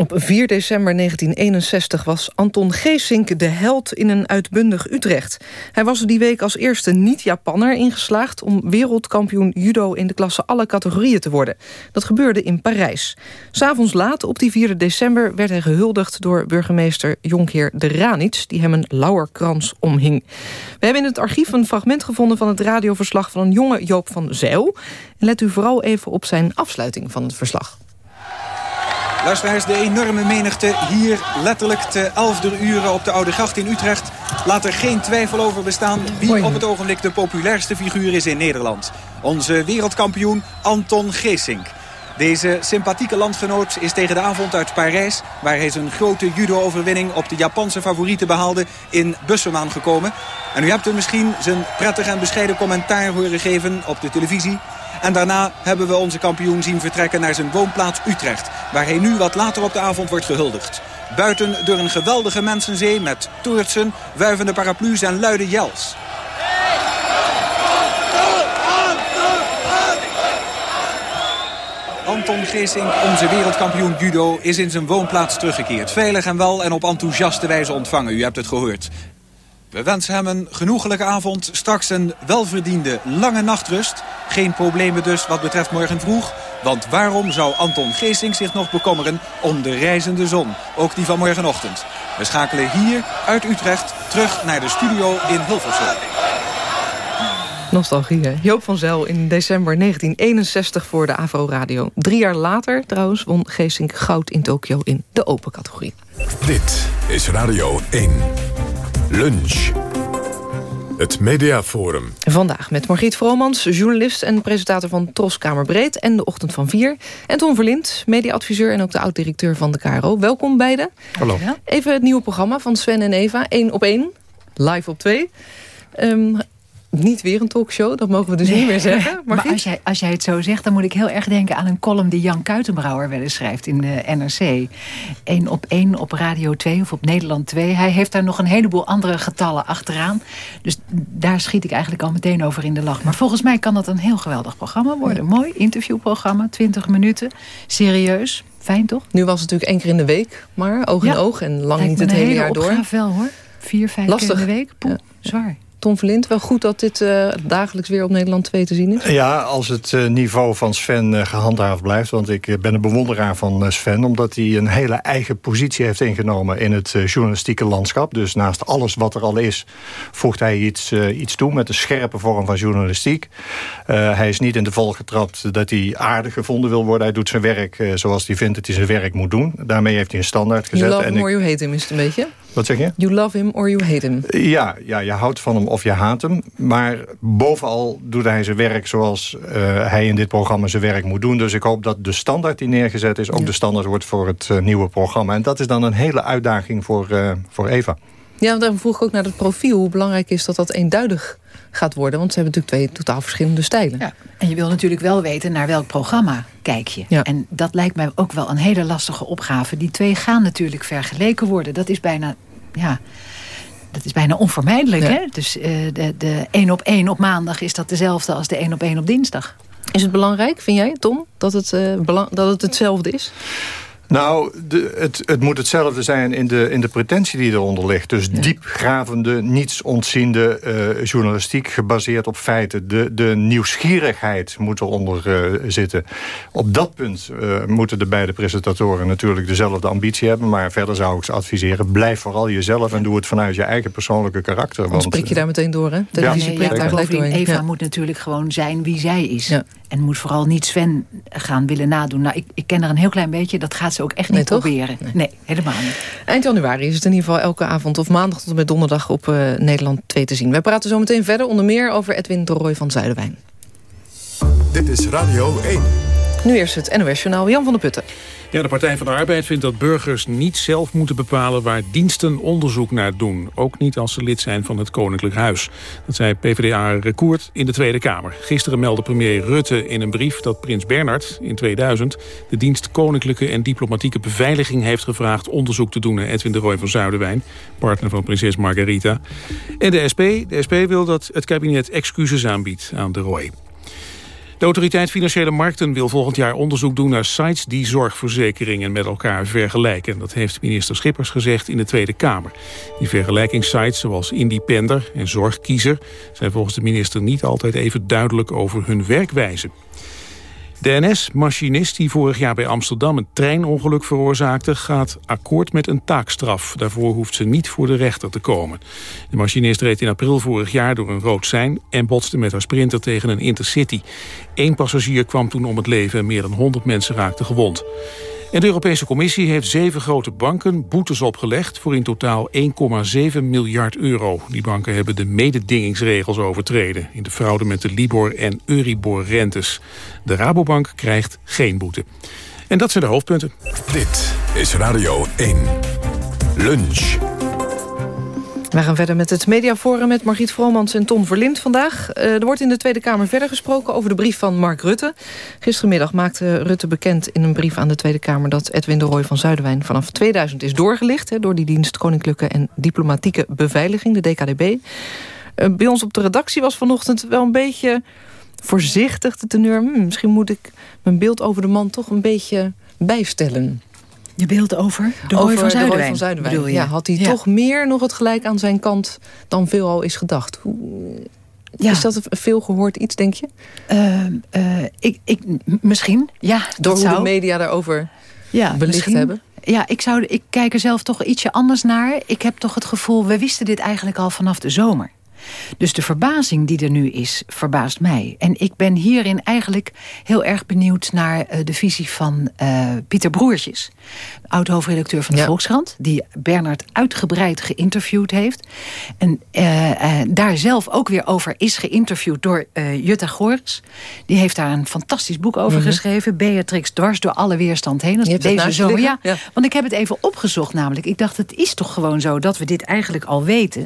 Op 4 december 1961 was Anton Geesink de held in een uitbundig Utrecht. Hij was die week als eerste niet-Japanner ingeslaagd... om wereldkampioen judo in de klasse alle categorieën te worden. Dat gebeurde in Parijs. S'avonds laat, op die 4 december, werd hij gehuldigd... door burgemeester Jonkheer de Ranits, die hem een lauwerkrans omhing. We hebben in het archief een fragment gevonden... van het radioverslag van een jonge Joop van. En let u vooral even op zijn afsluiting van het verslag. Luisteraars, de enorme menigte hier letterlijk te 11 uren op de Oude Gracht in Utrecht. Laat er geen twijfel over bestaan wie op het ogenblik de populairste figuur is in Nederland. Onze wereldkampioen Anton Geesink. Deze sympathieke landgenoot is tegen de avond uit Parijs... waar hij zijn grote judo-overwinning op de Japanse favorieten behaalde... in Bussum aangekomen. En u hebt hem misschien zijn prettig en bescheiden commentaar horen geven op de televisie... En daarna hebben we onze kampioen zien vertrekken naar zijn woonplaats Utrecht... waar hij nu wat later op de avond wordt gehuldigd. Buiten door een geweldige mensenzee met toertsen, wuivende paraplu's en luide jels. Anton Geesink, onze wereldkampioen judo, is in zijn woonplaats teruggekeerd. Veilig en wel en op enthousiaste wijze ontvangen, u hebt het gehoord. We wensen hem een genoegelijke avond. Straks een welverdiende lange nachtrust. Geen problemen dus wat betreft morgen vroeg. Want waarom zou Anton Geesink zich nog bekommeren om de reizende zon? Ook die van morgenochtend. We schakelen hier uit Utrecht terug naar de studio in Hilversum. Nostalgie, hè? Joop van Zel in december 1961 voor de AVRO Radio. Drie jaar later trouwens won Geesink goud in Tokio in de open categorie. Dit is Radio 1. Lunch. Het Mediaforum. Vandaag met Margriet Vromans, journalist en presentator van Tros Kamerbreed... en de Ochtend van Vier. En Tom Verlind, mediaadviseur en ook de oud-directeur van de KRO. Welkom beiden. Hallo. Even het nieuwe programma van Sven en Eva. 1 op 1, live op 2. Um, niet weer een talkshow, dat mogen we dus niet meer zeggen. Maar als jij, als jij het zo zegt, dan moet ik heel erg denken aan een column die Jan Kuitenbrouwer wel eens schrijft in de NRC. Eén op één op Radio 2 of op Nederland 2. Hij heeft daar nog een heleboel andere getallen achteraan. Dus daar schiet ik eigenlijk al meteen over in de lach. Maar volgens mij kan dat een heel geweldig programma worden. Mooi interviewprogramma, 20 minuten, serieus. Fijn toch? Nu was het natuurlijk één keer in de week, maar oog in oog en lang niet het hele jaar door. wel hoor. Vier, vijf Lastig. keer in de week. Poeh, zwaar. Tom Verlind, wel goed dat dit uh, dagelijks weer op Nederland 2 te zien is? Ja, als het uh, niveau van Sven uh, gehandhaafd blijft. Want ik ben een bewonderaar van Sven. Omdat hij een hele eigen positie heeft ingenomen in het journalistieke landschap. Dus naast alles wat er al is, voegt hij iets, iets toe met een scherpe vorm van journalistiek. hij is niet in de val getrapt dat hij aardig gevonden wil worden. Hij doet zijn werk zoals hij vindt dat hij zijn werk moet doen. Daarmee heeft hij een standaard gezet. You love en or you hate him is het een beetje? Wat zeg je? You love him or you hate him. Ja, ja, je houdt van hem of je haat hem. Maar bovenal doet hij zijn werk zoals uh, hij in dit programma zijn werk moet doen. Dus ik hoop dat de standaard die neergezet is... ook ja. de standaard wordt voor het uh, nieuwe programma. En dat is dan een hele uitdaging voor, uh, voor Eva. Ja, dan vroeg ik ook naar het profiel. Hoe belangrijk is dat dat eenduidig gaat worden? Want ze hebben natuurlijk twee totaal verschillende stijlen. Ja. En je wil natuurlijk wel weten naar welk programma kijk je. Ja. En dat lijkt mij ook wel een hele lastige opgave. Die twee gaan natuurlijk vergeleken worden. Dat is bijna... Ja, dat is bijna onvermijdelijk. Ja. Hè? Dus uh, de, de 1 op 1 op maandag is dat dezelfde als de 1 op 1 op dinsdag. Is het belangrijk, vind jij, Tom, dat het, uh, belang, dat het hetzelfde is? Nou, de, het, het moet hetzelfde zijn in de, in de pretentie die eronder ligt. Dus ja. diepgravende, niets ontziende uh, journalistiek gebaseerd op feiten. De, de nieuwsgierigheid moet eronder uh, zitten. Op dat punt uh, moeten de beide presentatoren natuurlijk dezelfde ambitie hebben. Maar verder zou ik ze adviseren, blijf vooral jezelf... en doe het vanuit je eigen persoonlijke karakter. Want prik je daar meteen door, hè? Ja, nee, ja, daar. Eva ja. moet natuurlijk gewoon zijn wie zij is. Ja. En moet vooral niet Sven gaan willen nadoen. Nou, ik, ik ken haar een heel klein beetje. Dat gaat ze ook echt nee, niet toch? proberen. Nee. nee. helemaal niet. Eind januari is het in ieder geval elke avond... of maandag tot en met donderdag op uh, Nederland 2 te zien. Wij praten zo meteen verder onder meer over Edwin de Roy van Zuiderwijn. Dit is Radio 1. Nu eerst het NOS-journaal Jan van der Putten. Ja, de Partij van de Arbeid vindt dat burgers niet zelf moeten bepalen... waar diensten onderzoek naar doen. Ook niet als ze lid zijn van het Koninklijk Huis. Dat zei PvdA Recourt in de Tweede Kamer. Gisteren meldde premier Rutte in een brief dat prins Bernhard in 2000... de dienst Koninklijke en Diplomatieke Beveiliging heeft gevraagd... onderzoek te doen naar Edwin de Roy van Zuiderwijn... partner van prinses Margarita. En de SP, de SP wil dat het kabinet excuses aanbiedt aan de Roy. De autoriteit Financiële Markten wil volgend jaar onderzoek doen naar sites die zorgverzekeringen met elkaar vergelijken. Dat heeft minister Schippers gezegd in de Tweede Kamer. Die vergelijkingssites zoals Independer en Zorgkiezer zijn volgens de minister niet altijd even duidelijk over hun werkwijze. De NS-machinist die vorig jaar bij Amsterdam een treinongeluk veroorzaakte... gaat akkoord met een taakstraf. Daarvoor hoeft ze niet voor de rechter te komen. De machinist reed in april vorig jaar door een rood sein... en botste met haar sprinter tegen een intercity. Eén passagier kwam toen om het leven en meer dan 100 mensen raakten gewond. En de Europese Commissie heeft zeven grote banken boetes opgelegd... voor in totaal 1,7 miljard euro. Die banken hebben de mededingingsregels overtreden... in de fraude met de Libor- en Euribor-rentes. De Rabobank krijgt geen boete. En dat zijn de hoofdpunten. Dit is Radio 1. Lunch. We gaan verder met het mediaforum met Margriet Vromans en Tom Verlind vandaag. Uh, er wordt in de Tweede Kamer verder gesproken over de brief van Mark Rutte. Gistermiddag maakte Rutte bekend in een brief aan de Tweede Kamer... dat Edwin de Roy van Zuiderwijn vanaf 2000 is doorgelicht... Door die dienst Koninklijke en Diplomatieke Beveiliging, de DKDB. Uh, bij ons op de redactie was vanochtend wel een beetje voorzichtig de teneur... Hm, misschien moet ik mijn beeld over de man toch een beetje bijstellen. Je beeld over de Roy van Zuiderwijn, je? Ja, had hij toch meer nog het gelijk aan zijn kant dan veelal is gedacht. Ja. Is dat een veel gehoord iets, denk je? Uh, ik, ik, misschien, ja. Door hoe de media daarover ja, belicht hebben? Ja, ik, zou, ik kijk er zelf toch ietsje anders naar. Ik heb toch het gevoel, we wisten dit eigenlijk al vanaf de zomer. Dus de verbazing die er nu is, verbaast mij. En ik ben hierin eigenlijk heel erg benieuwd naar uh, de visie van uh, Pieter Broertjes. Oud-hoofdredacteur van de Volkskrant. Die Bernard uitgebreid geïnterviewd heeft. En uh, daar zelf ook weer over is geïnterviewd door Jutta Gores. Die heeft daar een fantastisch boek over mhm. geschreven. Beatrix dwars door alle weerstand heen. Dat deze zomer. Ja, ja, want ik heb het even opgezocht namelijk. Ik dacht, het is toch gewoon zo dat we dit eigenlijk al weten.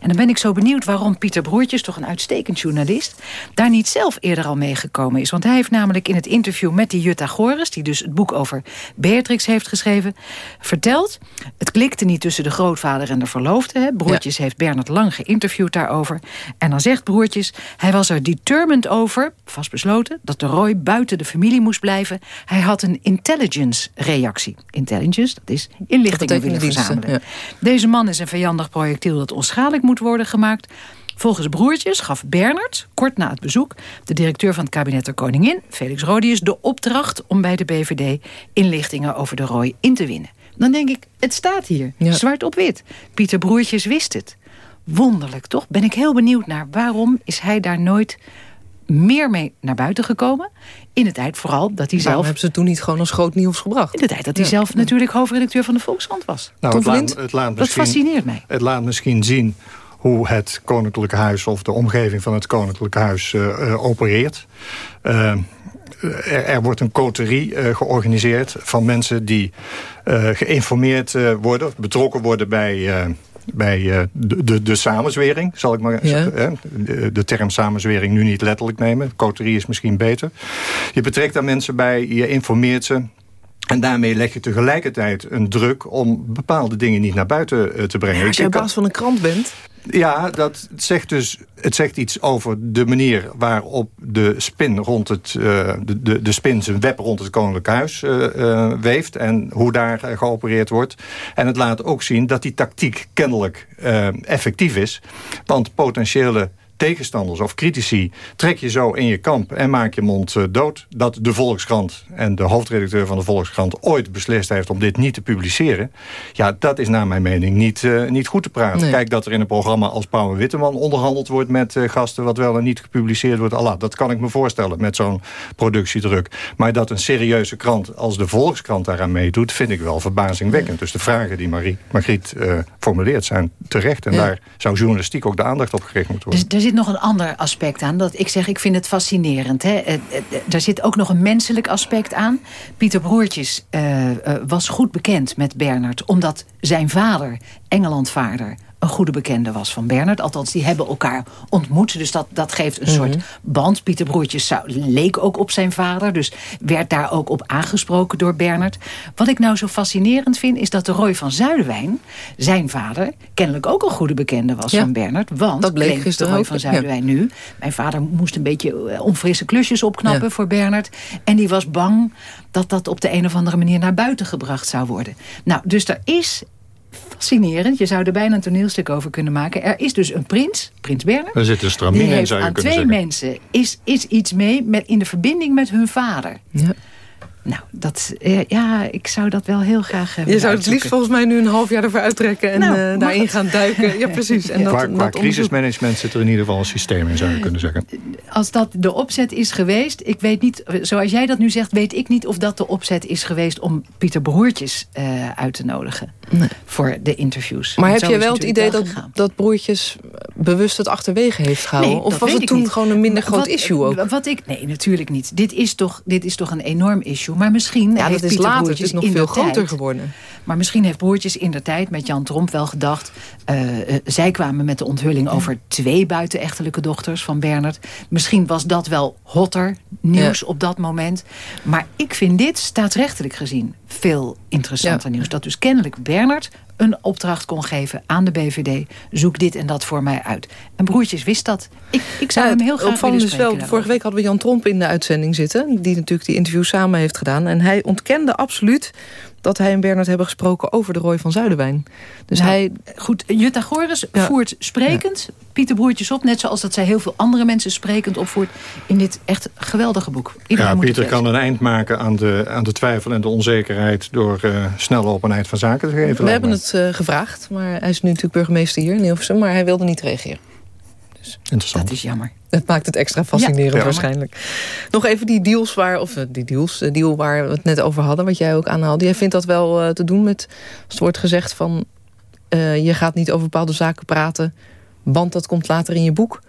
En dan ben ik zo benieuwd waarom Pieter Broertjes, toch een uitstekend journalist... daar niet zelf eerder al meegekomen is. Want hij heeft namelijk in het interview met die Jutta Gores... die dus het boek over Beatrix heeft geschreven... verteld, het klikte niet tussen de grootvader en de verloofde. Hè. Broertjes heeft Bernard lang geïnterviewd daarover. En dan zegt Broertjes, hij was er determined over, vastbesloten... dat de Roy buiten de familie moest blijven. Hij had een intelligence-reactie. Intelligence, dat is inlichtingen willen verzamelen. Deze man is een vijandig projectiel dat onschadelijk moet worden gemaakt... Volgens Broertjes gaf Bernard, kort na het bezoek... de directeur van het kabinet der Koningin, Felix Rodius... de opdracht om bij de BVD inlichtingen over de Roy in te winnen. Dan denk ik, het staat hier, zwart op wit. Pieter Broertjes wist het. Wonderlijk, toch? Ben ik heel benieuwd naar waarom is hij daar nooit meer mee naar buiten gekomen. In de tijd vooral dat hij zelf... hebben ze toen niet gewoon als groot nieuws gebracht? In de tijd dat hij zelf natuurlijk hoofdredacteur van de Volkskrant was. Nou, het laat, het laat dat fascineert mij. Het laat misschien zien hoe het Koninklijk Huis of de omgeving van het Koninklijk Huis uh, opereert. Uh, er, er, wordt een coterie uh, georganiseerd van mensen die geïnformeerd worden, betrokken worden bij bij de, de, de samenzwering, zal ik maar de, term samenzwering nu niet letterlijk nemen. Coterie is misschien beter. Je betrekt daar mensen bij, je informeert ze. En daarmee leg je tegelijkertijd een druk om bepaalde dingen niet naar buiten te brengen. als je baas van een krant bent... Ja, dat zegt dus, het zegt iets over de manier waarop de spin rond het, uh, de, de, de spin zijn web rond het Koninklijk Huis uh, uh, weeft en hoe daar geopereerd wordt. En het laat ook zien dat die tactiek kennelijk effectief is. Want potentiële tegenstanders of critici trek je zo in je kamp en maak je mond eh, dood. Dat de Volkskrant en de hoofdredacteur van de Volkskrant ooit beslist heeft om dit niet te publiceren. Ja, dat is naar mijn mening niet, uh, niet goed te praten. Kijk dat er in een programma als Pauw Witteman onderhandeld wordt met uh, gasten wat wel en niet gepubliceerd wordt. Allah, dat kan ik me voorstellen met zo'n productiedruk. Maar dat een serieuze krant als de Volkskrant daaraan meedoet, vind ik wel verbazingwekkend. Dus de vragen die Marie, Margriet uh, formuleert zijn terecht. En daar zou journalistiek ook de aandacht op gericht moeten worden. Dus, zit nog een ander aspect aan. Dat ik zeg, ik vind het fascinerend. Hè. Eh, eh, daar zit ook nog een menselijk aspect aan. Pieter Broertjes uh, was goed bekend met Bernard... omdat zijn vader, Engelandvaarder een goede bekende was van Bernard. Althans, die hebben elkaar ontmoet. Dus dat, dat geeft een soort mhm. band. Pieter Broertjes zou, leek ook op zijn vader. Dus werd daar ook op aangesproken door Bernard. Wat ik nou zo fascinerend vind... is dat de Roy van Zuiderwijn, zijn vader... kennelijk ook een goede bekende was van Bernard. Want, dat bleek gisteren de Roy van Zuiderwijn nu... mijn vader moest een beetje eh, onfrisse klusjes opknappen voor Bernard. En die was bang dat dat op de een of andere manier naar buiten gebracht zou worden. Nou, dus er is fascinerend. Je zou er bijna een toneelstuk over kunnen maken. Er is dus een prins, prins Bernard. Er zit een stramien in, zou je aan kunnen twee zeggen. mensen is, is iets mee met, in de verbinding met hun vader. Ja. Nou, dat, eh, ja, ik zou dat wel heel graag Je zou het liefst volgens mij nu een half jaar ervoor uittrekken... en nou, uh, daarin gaan duiken. Ja, precies. En dat, qua, qua crisismanagement zit er in ieder geval een systeem in, zou je kunnen zeggen. Als dat de opzet is geweest... ik weet niet, zoals jij dat nu zegt... weet ik niet of dat de opzet is geweest... om Pieter Broertjes uh, uit te nodigen nee. voor de interviews. Maar heb je wel het idee dat, dat Broertjes bewust het achterwege heeft gehouden? Nee, of was het toen gewoon een minder groot wat, issue ook? Wat ik, nee, natuurlijk niet. Dit is toch, dit is toch een enorm issue. Maar misschien ja, heeft dat is Pieter later, het is nog veel groter tijd, geworden. Maar misschien heeft Broertjes in de tijd met Jan Tromp wel gedacht... Uh, zij kwamen met de onthulling over twee buitenechtelijke dochters van Bernard. Misschien was dat wel hotter nieuws ja. op dat moment. Maar ik vind dit staatsrechtelijk gezien veel interessanter ja. nieuws. Dat dus kennelijk Bernard een opdracht kon geven aan de BVD. Zoek dit en dat voor mij uit. En Broertjes wist dat. Ik, ik zou hem heel graag willen is wel, Vorige week hadden we Jan Tromp in de uitzending zitten... die natuurlijk die interview samen heeft gedaan. En hij ontkende absoluut dat hij en Bernard hebben gesproken over de rooi van Zuiderwijn. Dus Nou, hij... Goed, Jutta Goris voert sprekend Pieter Broertjes op. Net zoals dat zij heel veel andere mensen sprekend opvoert. In dit echt geweldige boek. Iedereen Ja, moet Pieter kan een eind maken aan de, aan de twijfel en de onzekerheid... door eh, sneller op een eind van zaken te geven. We hebben het eh, gevraagd, maar hij is nu natuurlijk burgemeester hier in Hilversum... maar hij wilde niet reageren. Interessant. Dat is jammer. Dat maakt het extra fascinerend Ja. waarschijnlijk. Nog even die deals waar, of eh, die deals, de deal waar we het net over hadden, wat jij ook aanhaalde. Jij vindt dat wel eh, te doen met, als het wordt gezegd van, eh, je gaat niet over bepaalde zaken praten, want dat komt later in je boek.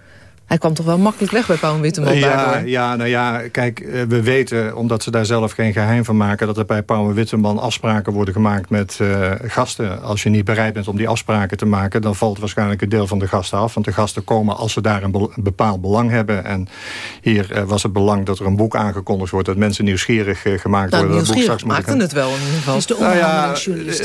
Hij kwam toch wel makkelijk weg bij Pauw en Witteman Ja, daardoor. ja, nou ja, kijk, eh, we weten, omdat ze daar zelf geen geheim van maken... dat er bij Pauw en Witteman afspraken worden gemaakt met eh, gasten. Als je niet bereid bent om die afspraken te maken... dan valt waarschijnlijk een deel van de gasten af. Want de gasten komen als ze daar een, be- een bepaald belang hebben. En hier eh, was het belang dat er een boek aangekondigd wordt... dat mensen nieuwsgierig gemaakt Nou, worden. Dat boek nieuwsgierig straks moet maakte het wel in ieder geval. Het is de Nou ja,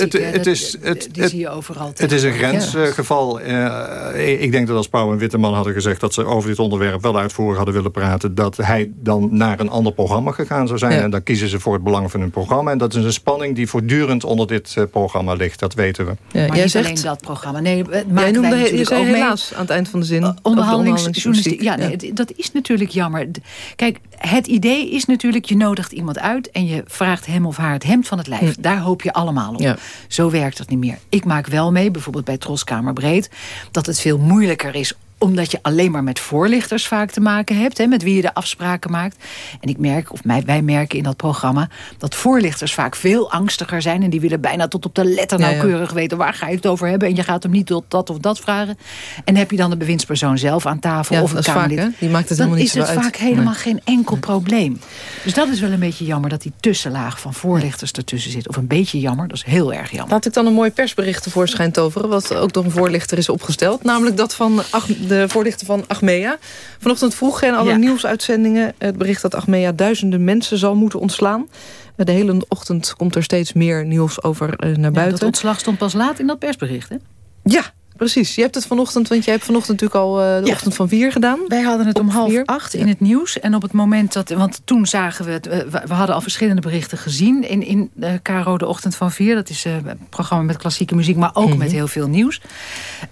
het- Dat- is- het- die zie je overal. Het is een grensgeval. Eh, ik denk dat als Pauw en Witteman hadden gezegd... dat ze over dit onderwerp wel uitvoerig hadden willen praten... dat hij dan naar een ander programma gegaan zou zijn. Ja. En dan kiezen ze voor het belang van hun programma. En dat is een spanning die voortdurend onder dit eh, programma ligt. Dat weten we. Ja, maar jij niet zegt, alleen dat programma. Nee, jij noemde, wij je natuurlijk zei helaas aan het eind van de zin. de Onderhandelingsjournalistiek. Ja, nee, dat is natuurlijk jammer. Kijk, het idee is natuurlijk, je nodigt iemand uit... en je vraagt hem of haar het hemd van het lijf. Daar hoop je allemaal op. Hm. Ja. Zo werkt dat niet meer. Ik maak wel mee, bijvoorbeeld bij Troskamer Breed... dat het veel moeilijker is omdat je alleen maar met voorlichters vaak te maken hebt... Hè, met wie je de afspraken maakt. En ik merk, of wij merken in dat programma... dat voorlichters vaak veel angstiger zijn... en die willen bijna tot op de letter Ja, ja. nauwkeurig weten... waar ga je het over hebben en je gaat hem niet tot dat of dat vragen. En heb je dan de bewindspersoon zelf aan tafel Ja, of een vaak, Kamerlid... hè? Die maakt het dan helemaal niet is het uit. vaak helemaal Nee. geen enkel probleem. Dus dat is wel een beetje jammer dat die tussenlaag van voorlichters ertussen zit. Of een beetje jammer, dat is heel erg jammer. Laat ik dan een mooi persbericht tevoorschijn toveren... wat ook door een voorlichter is opgesteld. Namelijk dat van Ach- de voorlichter van Achmea. Vanochtend vroeg in alle Ja. nieuwsuitzendingen... het bericht dat Achmea duizenden mensen zal moeten ontslaan. De hele ochtend komt er steeds meer nieuws over eh, naar Ja, buiten. dat ontslag stond pas laat in dat persbericht, hè? Ja, precies. Je hebt het vanochtend, want jij hebt vanochtend natuurlijk al eh, de Ja. ochtend van vier gedaan. Wij hadden het om half vier. acht in het nieuws. En op het moment dat... Want toen zagen we het... eh, We we hadden al verschillende berichten gezien in, in uh, Caro de Ochtend van Vier. Dat is uh, een programma met klassieke muziek, maar ook Mhm. met heel veel nieuws.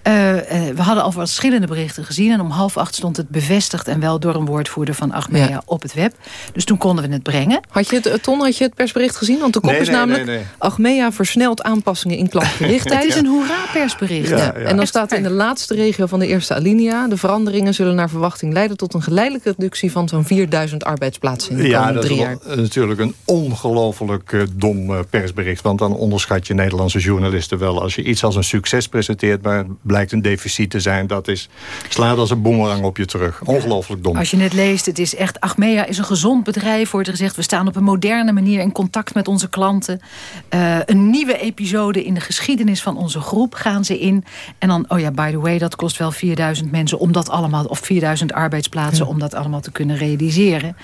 Uh, uh, we hadden al verschillende berichten gezien. En om half acht stond het bevestigd en wel door een woordvoerder van Achmea Ja. op het web. Dus toen konden we het brengen. Had je het, eh, Ton, had je het persbericht gezien? Want de kop Nee, is nee, namelijk... nee, nee. Achmea versnelt aanpassingen in klantgerichtheid. Het is een hoera-persbericht. Ja, Ja, ja. En dan staat in de laatste regio van de eerste alinea... de veranderingen zullen naar verwachting leiden... tot een geleidelijke reductie van zo'n 4000 arbeidsplaatsen... in de Ja, komende dat is drie jaar. wel, eh, natuurlijk een ongelooflijk eh, dom eh, persbericht. Want dan onderschat je Nederlandse journalisten wel. Als je iets als een succes presenteert... maar het blijkt een deficit te zijn... dat is, slaat als een boemerang op je terug. Ongelooflijk dom. Als je het leest, het is echt... Achmea is een gezond bedrijf, wordt er gezegd. We staan op een moderne manier in contact met onze klanten. Uh, een nieuwe episode in de geschiedenis van onze groep gaan ze in. En dan, oh ja, by the way, dat kost wel 4000 mensen... om dat allemaal, of 4000 arbeidsplaatsen... om dat allemaal te kunnen realiseren.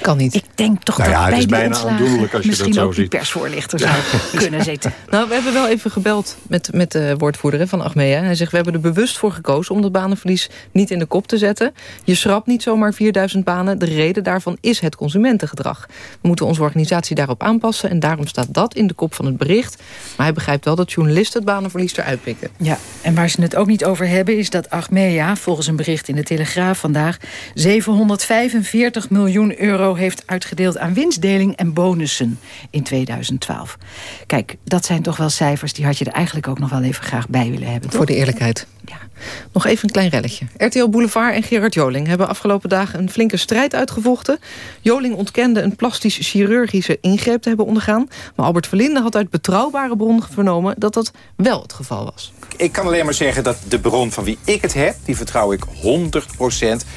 Kan niet. Ik denk toch Nou dat ja, het bij is die bijna ontslagen aandoenlijk als je dat misschien zo ook die ziet. persvoorlichter zou kunnen zitten. Nou, we hebben wel even gebeld met, met de woordvoerder van Achmea. Hij zegt, we hebben er bewust voor gekozen om dat banenverlies niet in de kop te zetten. Je schrapt niet zomaar 4000 banen. De reden daarvan is het consumentengedrag. We moeten onze organisatie daarop aanpassen. En daarom staat dat in de kop van het bericht. Maar hij begrijpt wel dat journalisten het banenverlies eruit pikken. Ja, en waar ze het ook niet over hebben... is dat Achmea, volgens een bericht in de Telegraaf vandaag... 745 miljoen euro heeft uitgedeeld aan winstdeling en bonussen in 2012. Kijk, dat zijn toch wel cijfers... die had je er eigenlijk ook nog wel even graag bij willen hebben. Voor de eerlijkheid. Ja. Nog even een klein relletje. RTL Boulevard en Gerard Joling hebben afgelopen dagen een flinke strijd uitgevochten. Joling ontkende een plastisch-chirurgische ingreep te hebben ondergaan. Maar Albert Verlinde had uit betrouwbare bronnen vernomen dat dat wel het geval was. Ik kan alleen maar zeggen dat de bron van wie ik het heb, die vertrouw ik 100%.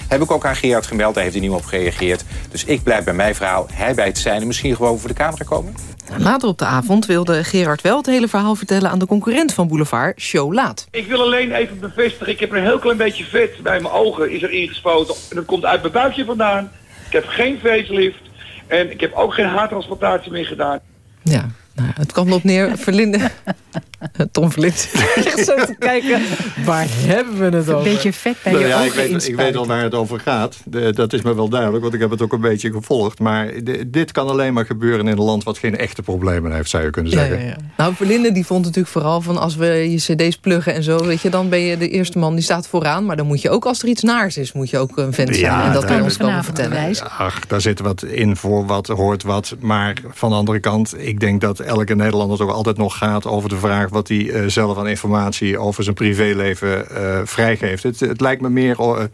Heb ik ook aan Gerard gemeld, daar heeft hij niet op gereageerd. Dus ik blijf bij mijn verhaal, hij bij het zijn en misschien gewoon voor de camera komen. Later op de avond wilde Gerard wel het hele verhaal vertellen aan de concurrent van Boulevard, Show Laat. Ik wil alleen even bevestigen, ik heb een heel klein beetje vet bij mijn ogen is er ingespoten. En dat komt uit mijn buikje vandaan. Ik heb geen facelift en ik heb ook geen haartransplantatie meer gedaan. Ja, nou, het kwam erop neer. Verlinde, Tom Verlind echt zo te kijken. Waar hebben we het over? Een beetje vet bij Nou je ja, ogen ik, weet, ik weet al waar het over gaat. De- dat is me wel duidelijk, want ik heb het ook een beetje gevolgd. Maar de- dit kan alleen maar gebeuren in een land wat geen echte problemen heeft, zou je kunnen Ja, zeggen. ja, ja. Nou, Verlinde die vond natuurlijk vooral van als we je cd's pluggen en zo, weet je, dan ben je de eerste man die staat vooraan. Maar dan moet je ook als er iets naars is, moet je ook een vent zijn Ja, en dat daar- kan je ons komen vertellen. Ach, daar zit wat in voor wat, hoort wat. Maar van de andere kant, ik denk dat elke Nederlander toch altijd nog gaat over de vraag wat hij eh, zelf aan informatie over zijn privéleven eh, vrijgeeft. Het, het lijkt me meer, oh, eh,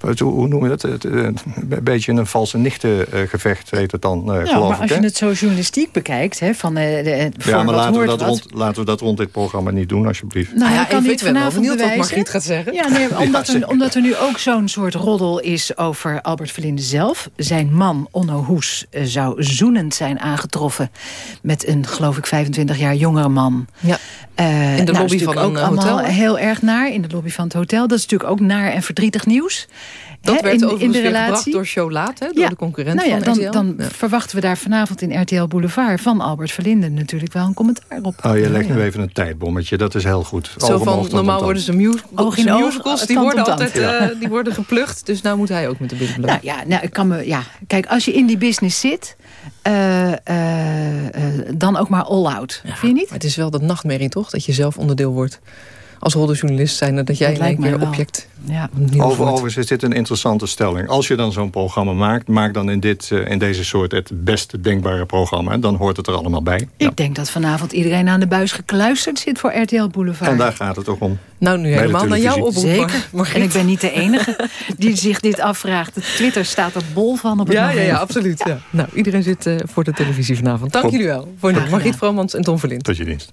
wat- hoe, hoe noem je dat? Het, een beetje een valse nichtengevecht heet het dan, eh, Ja, geloof maar als je het zo journalistiek bekijkt, hè, van eh, de, Ja, maar wat laten we, hoort dat wat. rond, laten we dat rond dit programma niet doen, alsjeblieft. Nou, ja, ik kan wel vanavond benieuwd wat. Margriet gaat zeggen. Ja, nee, omdat, Ja, er, omdat er nu ook zo'n soort roddel is over Albert Verlinde zelf. Zijn man, Onno Hoes, zou zoenend zijn aangetroffen... met een, geloof ik, 25 jaar jongere man. Ja. Eh, In de nou, lobby van ook een, eh, allemaal hotel, heel erg naar. In de lobby van het hotel. Dat is natuurlijk ook naar en verdrietig nieuws. Dat werd in, overigens in de weer relatie. gebracht door Show Laat, hè, door Ja. de concurrent nou ja, van dan, RTL. Dan Ja. verwachten we daar vanavond in RTL Boulevard... van Albert Verlinde natuurlijk wel een commentaar op. Oh, je legt nu even een tijdbommetje, dat is heel goed. Zo van, normaal worden ze Oog in oog, musicals, die worden altijd Ja. eh, die worden geplucht. Dus nou moet hij ook met de billen Nou ja, nou, ik kan me, ja, kijk, als je in die business zit, eh, eh, eh, dan ook maar all out. Vind je niet? Maar het is wel dat nachtmerrie, toch? Dat je zelf onderdeel wordt. Als roddeljournalist zijn dat jij Dat lijkt mij keer object Ja. overigens is dit een interessante stelling. Als je dan zo'n programma maakt, maak dan in, dit, eh, in deze soort het beste denkbare programma. Dan hoort het er allemaal bij. Ik denk dat vanavond iedereen aan de buis gekluisterd zit voor RTL Boulevard. En daar gaat het toch om. Nou, nu helemaal naar jouw oproep. Zeker. Margriet. En ik ben niet de enige die zich dit afvraagt. Twitter staat er bol van op het Ja, ja, moment. ja, absoluut. Ja. Nou, iedereen zit eh, voor de televisie vanavond. Dank jullie wel. Voor nu. Margriet Vromans en Tom Verlind. Tot je dienst.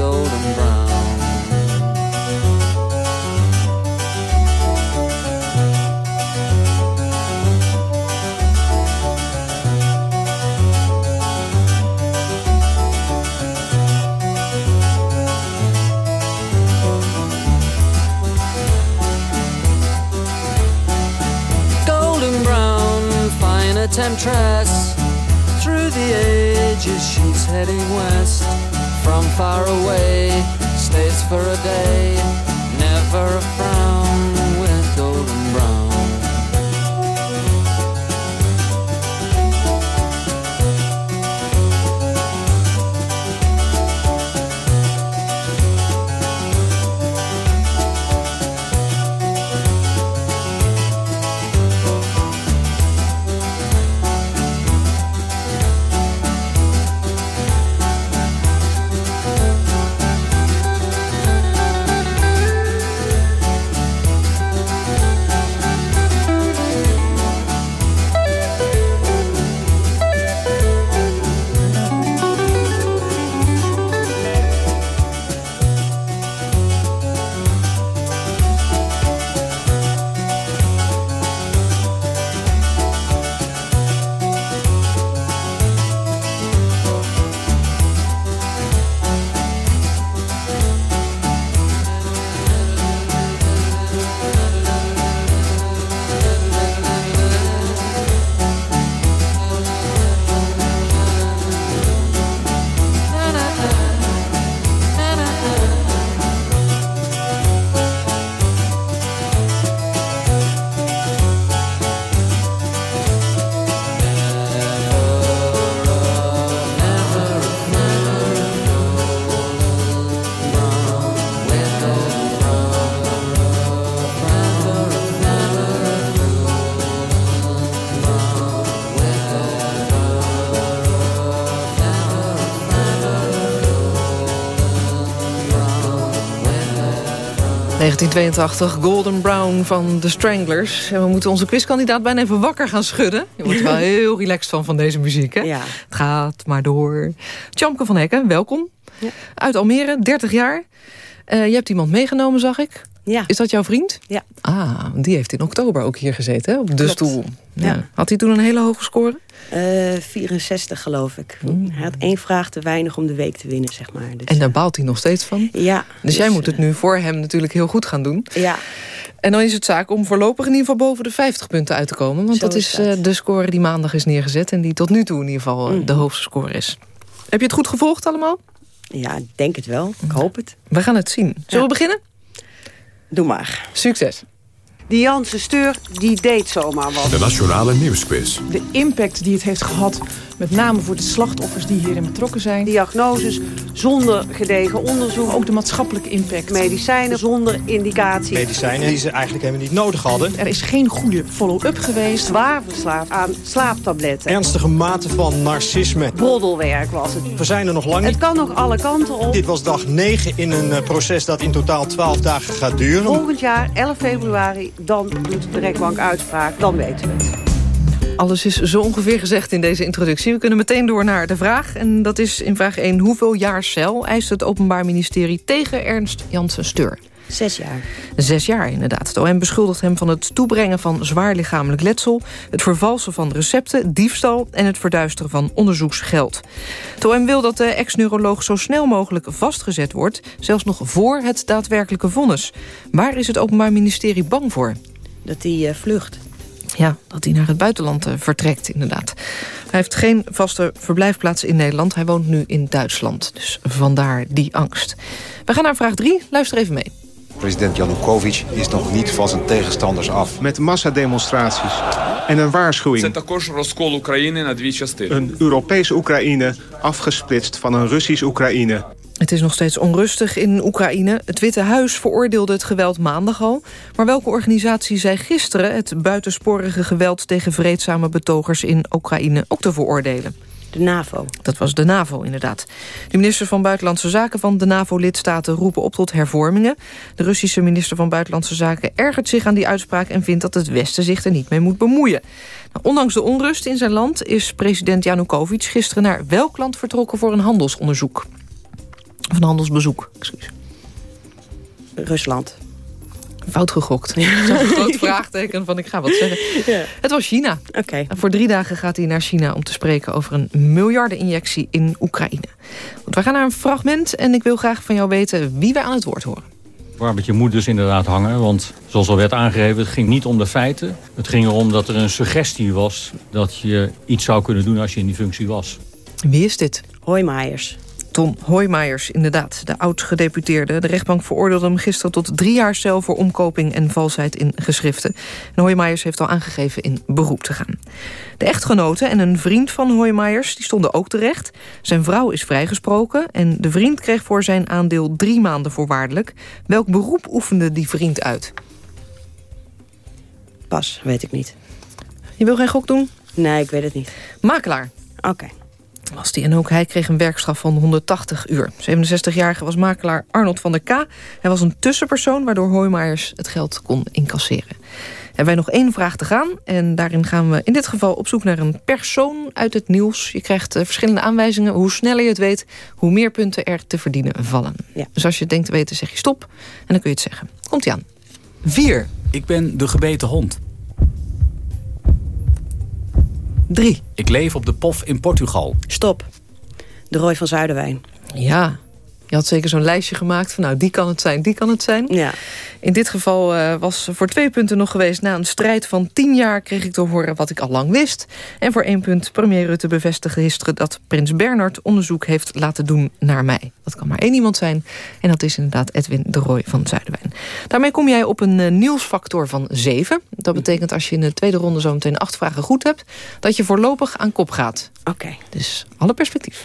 golden brown golden brown, fine temptress. Through the ages, she's heading west. From far away, stays for a day. Never a 1982, Golden Brown van The Stranglers. En we moeten onze quizkandidaat bijna even wakker gaan schudden. Je wordt er wel heel relaxed van, van deze muziek, hè? Ja. Het gaat maar door. Tjamke van Hekken, welkom. Ja. Uit Almere, 30 jaar. Eh, je hebt iemand meegenomen, zag ik. Ja. Is dat jouw vriend? Ja. Ah, die heeft in oktober ook hier gezeten, hè? op de Klopt. stoel. Ja. Had hij toen een hele hoge score? Eh, 64 geloof ik. Hij had één vraag te weinig om de week te winnen, zeg maar. Dus, En daar baalt hij nog steeds van? Ja. Dus, jij moet het nu voor hem natuurlijk heel goed gaan doen. Ja. En dan is het zaak om voorlopig in ieder geval boven de 50 punten uit te komen. Want Zo dat is is eh, de score die maandag is neergezet... en die tot nu toe in ieder geval eh, Mhm. de hoogste score is. Heb je het goed gevolgd allemaal? Ja, ik denk het wel. Ik hoop het. We gaan het zien. Zullen we beginnen? Doe maar. Succes. Die Janse Steur, die deed zomaar wat. De Nationale Nieuwsquiz. De impact die het heeft gehad, met name voor de slachtoffers die hierin betrokken zijn. Diagnoses zonder gedegen onderzoek. Ook de maatschappelijke impact. Medicijnen zonder indicatie. Medicijnen die ze eigenlijk helemaal niet nodig hadden. Er is geen goede follow-up geweest. Zwaar verslaafd aan slaaptabletten. Ernstige mate van narcisme. Broddelwerk was het. We zijn er nog lang Het niet. kan nog alle kanten op. Dit was dag 9 in een eh, proces dat in totaal 12 dagen gaat duren. Volgend jaar, 11 februari, dan doet de rechtbank uitspraak. Dan weten we het. Alles is zo ongeveer gezegd in deze introductie. We kunnen meteen door naar de vraag. En dat is in vraag 1. Hoeveel jaar cel eist het Openbaar Ministerie tegen Ernst Janssen Steur? Zes jaar. Zes jaar inderdaad. Het OM beschuldigt hem van het toebrengen van zwaar lichamelijk letsel... het vervalsen van recepten, diefstal en het verduisteren van onderzoeksgeld. Het OM wil dat de ex-neuroloog zo snel mogelijk vastgezet wordt... zelfs nog voor het daadwerkelijke vonnis. Waar is het Openbaar Ministerie bang voor? Dat hij eh, vlucht. Ja, dat hij naar het buitenland eh, vertrekt, inderdaad. Hij heeft geen vaste verblijfplaats in Nederland. Hij woont nu in Duitsland. Dus vandaar die angst. We gaan naar vraag 3. Luister even mee. President Janukovic is nog niet van zijn tegenstanders af. Met massademonstraties en een waarschuwing. Een Europese Oekraïne afgesplitst van een Russisch Oekraïne. Het is nog steeds onrustig in Oekraïne. Het Witte Huis veroordeelde het geweld maandag al. Maar welke organisatie zei gisteren... het buitensporige geweld tegen vreedzame betogers in Oekraïne ook te veroordelen? De NAVO. Dat was de NAVO, inderdaad. De ministers van Buitenlandse Zaken van de NAVO-lidstaten roepen op tot hervormingen. De Russische minister van Buitenlandse Zaken ergert zich aan die uitspraak... en vindt dat het Westen zich er niet mee moet bemoeien. Nou, ondanks de onrust in zijn land is president Janukovic gisteren naar welk land vertrokken voor een handelsonderzoek? Of een handelsbezoek, excuus. Rusland. Fout gegokt. Zo'n groot vraagteken van ik ga wat zeggen. Ja. Het was China. Oké. En Voor drie dagen gaat hij naar China om te spreken over een miljardeninjectie in Oekraïne. Want we gaan naar een fragment en ik wil graag van jou weten wie we aan het woord horen. Barbetje moet dus inderdaad hangen, want zoals al werd aangegeven... het ging niet om de feiten. Het ging erom dat er een suggestie was... dat je iets zou kunnen doen als je in die functie was. Wie is dit? Hoijmaijers. Tom Hoijmaijers, inderdaad, de oud-gedeputeerde. De rechtbank veroordeelde hem gisteren tot drie jaar cel... voor omkoping en valsheid in geschriften. En Hoijmaijers heeft al aangegeven in beroep te gaan. De echtgenote en een vriend van Hoijmaijers die stonden ook terecht. Zijn vrouw is vrijgesproken en de vriend kreeg voor zijn aandeel drie maanden voorwaardelijk. Welk beroep oefende die vriend uit? Pas, weet ik niet. Je wil geen gok doen? Nee, ik weet het niet. Makelaar. Oké. Was die. En ook hij kreeg een werkstraf van 180 uur. 67-jarige was makelaar Arnold van der K. Hij was een tussenpersoon waardoor Hoijmaijers het geld kon incasseren. Hebben wij nog één vraag te gaan. En daarin gaan we in dit geval op zoek naar een persoon uit het nieuws. Je krijgt eh, verschillende aanwijzingen. Hoe sneller je het weet, hoe meer punten er te verdienen vallen. Dus als je het denkt te weten, zeg je stop. En dan kun je het zeggen. Komt-ie aan. 4. Ik ben de gebeten hond. 3. Ik leef op de Pof in Portugal. Stop. De Roy van Zuiderwijn. Ja, je had zeker zo'n lijstje gemaakt van nou, die kan het zijn, die kan het zijn. Ja. In dit geval uh, was voor twee punten nog geweest. Na een strijd van tien jaar kreeg ik te horen wat ik al lang wist. En voor één punt, premier Rutte bevestigde gisteren... dat prins Bernard onderzoek heeft laten doen naar mij. Dat kan maar één iemand zijn. En dat is inderdaad Edwin de Roy van Zuiderwijn. Daarmee kom jij op een uh, nieuwsfactor van 7. Dat betekent als je in de tweede ronde zo meteen acht vragen goed hebt... dat je voorlopig aan kop gaat. Oké. Okay. Dus alle perspectief.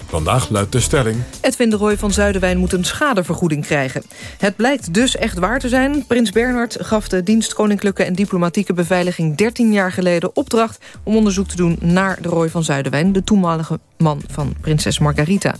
Vandaag luidt de stelling... Edwin de Roy van Zuiderwijn moet een schadevergoeding krijgen. Het blijkt dus echt waar te zijn. Prins Bernhard gaf de dienst Koninklijke en Diplomatieke Beveiliging... 13 jaar geleden opdracht om onderzoek te doen naar de Roy van Zuiderwijn... de toenmalige man van prinses Margarita.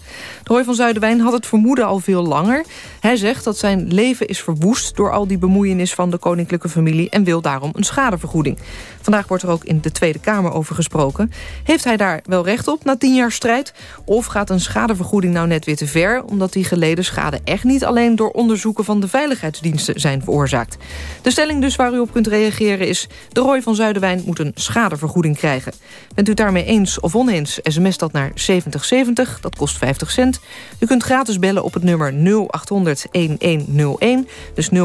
De Roy van Zuiderwijn had het vermoeden al veel langer. Hij zegt dat zijn leven is verwoest door al die bemoeienis van de koninklijke familie... en wil daarom een schadevergoeding. Vandaag wordt er ook in de Tweede Kamer over gesproken. Heeft hij daar wel recht op na tien jaar strijd? Of gaat een schadevergoeding nou net weer te ver... omdat die geleden schade echt niet alleen door onderzoeken van de veiligheidsdiensten zijn veroorzaakt? De stelling dus waar u op kunt reageren is... de Roy van Zuiderwijn moet een schadevergoeding krijgen. Bent u daarmee eens of oneens, sms dat naar 7070, dat kost 50 cent. U kunt gratis bellen op het nummer 0800-1101, dus 0800-1101.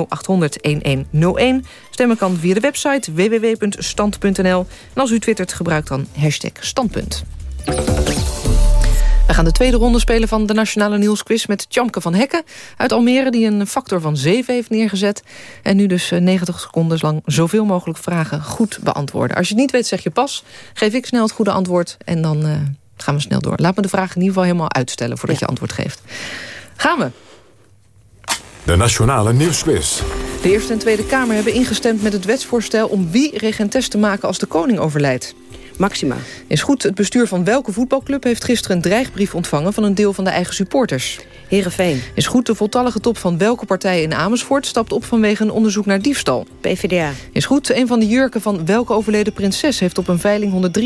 Stemmen kan via de website www.stand.nl. En als u twittert, gebruik dan hashtag standpunt. We gaan de tweede ronde spelen van de Nationale Nieuwsquiz... met Tjamke van Hekken uit Almere... die een factor van 7 heeft neergezet. En nu dus 90 seconden lang zoveel mogelijk vragen goed beantwoorden. Als je het niet weet, zeg je pas. Geef ik snel het goede antwoord en dan uh, gaan we snel door. Laat me de vraag in ieder geval helemaal uitstellen... voordat ja. je antwoord geeft. Gaan we. De Nationale Nieuwsquiz. De Eerste en Tweede Kamer hebben ingestemd met het wetsvoorstel... om wie regentes te maken als de koning overlijdt. Maxima. Is goed, het bestuur van welke voetbalclub heeft gisteren een dreigbrief ontvangen van een deel van de eigen supporters? Heerenveen. Is goed, de voltallige top van welke partij in Amersfoort stapt op vanwege een onderzoek naar diefstal? PvdA. Is goed, een van de jurken van welke overleden prinses heeft op een veiling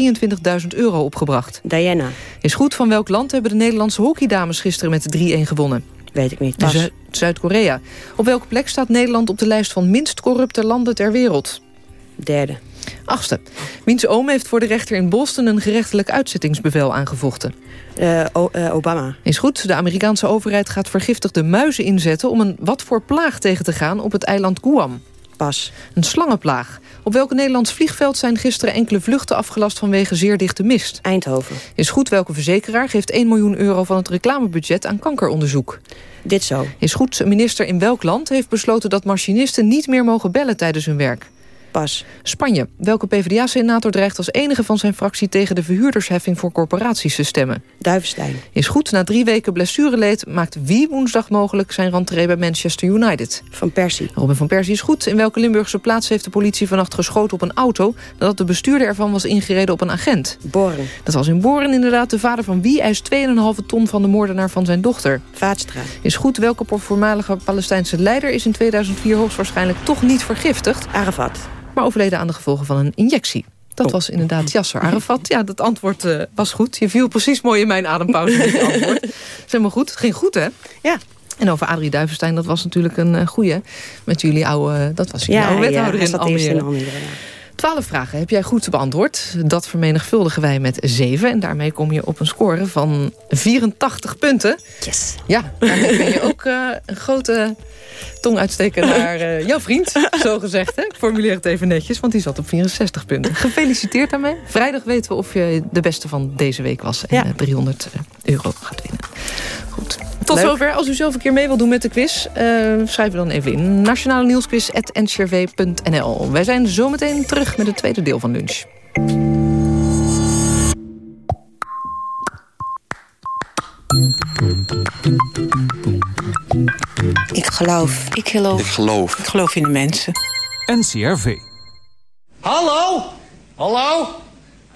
123.000 euro opgebracht? Diana. Is goed, van welk land hebben de Nederlandse hockeydames gisteren met 3-1 gewonnen? Weet ik niet. Zu Zuid-Korea. Op welke plek staat Nederland op de lijst van minst corrupte landen ter wereld? Derde. Achtste. Wiens oom heeft voor de rechter in Boston een gerechtelijk uitzettingsbevel aangevochten? Uh, uh, Obama. Is goed. De Amerikaanse overheid gaat vergiftigde muizen inzetten... om een wat voor plaag tegen te gaan op het eiland Guam. Pas. Een slangenplaag. Op welk Nederlands vliegveld zijn gisteren enkele vluchten afgelast vanwege zeer dichte mist? Eindhoven. Is goed. Welke verzekeraar geeft 1 miljoen euro van het reclamebudget aan kankeronderzoek? Dit zo. Is goed. Minister in welk land heeft besloten dat machinisten niet meer mogen bellen tijdens hun werk? Pas. Spanje. Welke PvdA-senator dreigt als enige van zijn fractie... tegen de verhuurdersheffing voor corporaties te stemmen? Duivenstein. Is goed. Na drie weken blessureleed maakt wie woensdag mogelijk... zijn rentree bij Manchester United? Van Persie. Robin van Persie is goed. In welke Limburgse plaats heeft de politie vannacht geschoten op een auto... nadat de bestuurder ervan was ingereden op een agent? Boren. Dat was in Boren inderdaad. De vader van wie eist 2,5 ton van de moordenaar van zijn dochter? Vaatstra. Is goed. Welke voormalige Palestijnse leider is in 2004 hoogstwaarschijnlijk toch niet vergiftigd? Arafat maar overleden aan de gevolgen van een injectie. Dat oh. was inderdaad Yasser Arafat. Ja, dat antwoord uh, was goed. Je viel precies mooi in mijn adempauze met je antwoord. Zeg maar goed. Het ging goed, hè? Ja. En over Adrie Duivenstein, dat was natuurlijk een uh, goeie. Met jullie oude, dat was jullie ja, oude wethouder ja, in Almere. In Almere ja. Twaalf vragen heb jij goed beantwoord. Dat vermenigvuldigen wij met zeven. En daarmee kom je op een score van 84 punten. Yes. Ja, daarmee ben je ook uh, een grote tong uitsteken naar uh, jouw vriend, zo gezegd. Hè? Ik formuleer het even netjes, want die zat op 64 punten. Gefeliciteerd daarmee. Vrijdag weten we of je de beste van deze week was. En ja. 300 euro gaat winnen. Goed. Tot Leuk. zover. Als u zelf een keer mee wilt doen met de quiz, uh, schrijf dan even in. Nationale Nieuwsquiz.ncrv.nl Wij zijn zometeen terug met het tweede deel van lunch. Ik geloof. Ik geloof. Ik geloof. Ik geloof in de mensen. NCRV. Hallo? Hallo?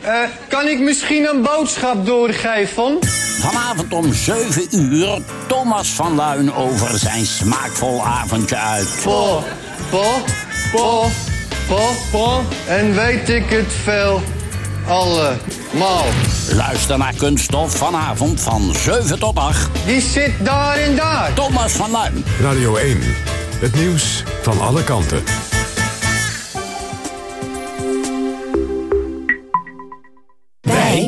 Uh, kan ik misschien een boodschap doorgeven? Vanavond om 7 uur Thomas van Luin over zijn smaakvol avondje uit. Po, po, po, po, po. En weet ik het veel allemaal. Luister naar Kunststof vanavond van 7 tot 8. Die zit daar en daar. Thomas van Luin. Radio 1. Het nieuws van alle kanten.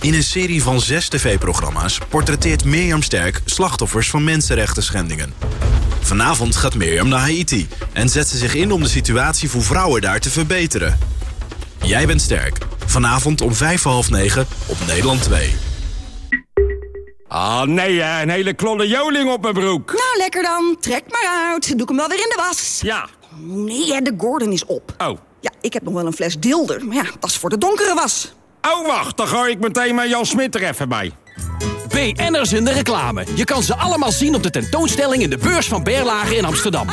In een serie van zes tv-programma's portretteert Mirjam Sterk slachtoffers van mensenrechten schendingen. Vanavond gaat Mirjam naar Haiti en zet ze zich in om de situatie voor vrouwen daar te verbeteren. Jij bent sterk. Vanavond om vijf voor half negen op Nederland 2. Ah, nee, hè, een hele klolle joling op mijn broek. Nou, lekker dan. Trek maar uit. Doe ik hem wel weer in de was. Ja. Nee, de Gordon is op. Oh. Ja, ik heb nog wel een fles dilder. Maar ja, dat is voor de donkere was. Oh, wacht. Dan gooi ik meteen mijn Jan Smit er even bij. BN'ers in de reclame. Je kan ze allemaal zien op de tentoonstelling in de beurs van Berlage in Amsterdam.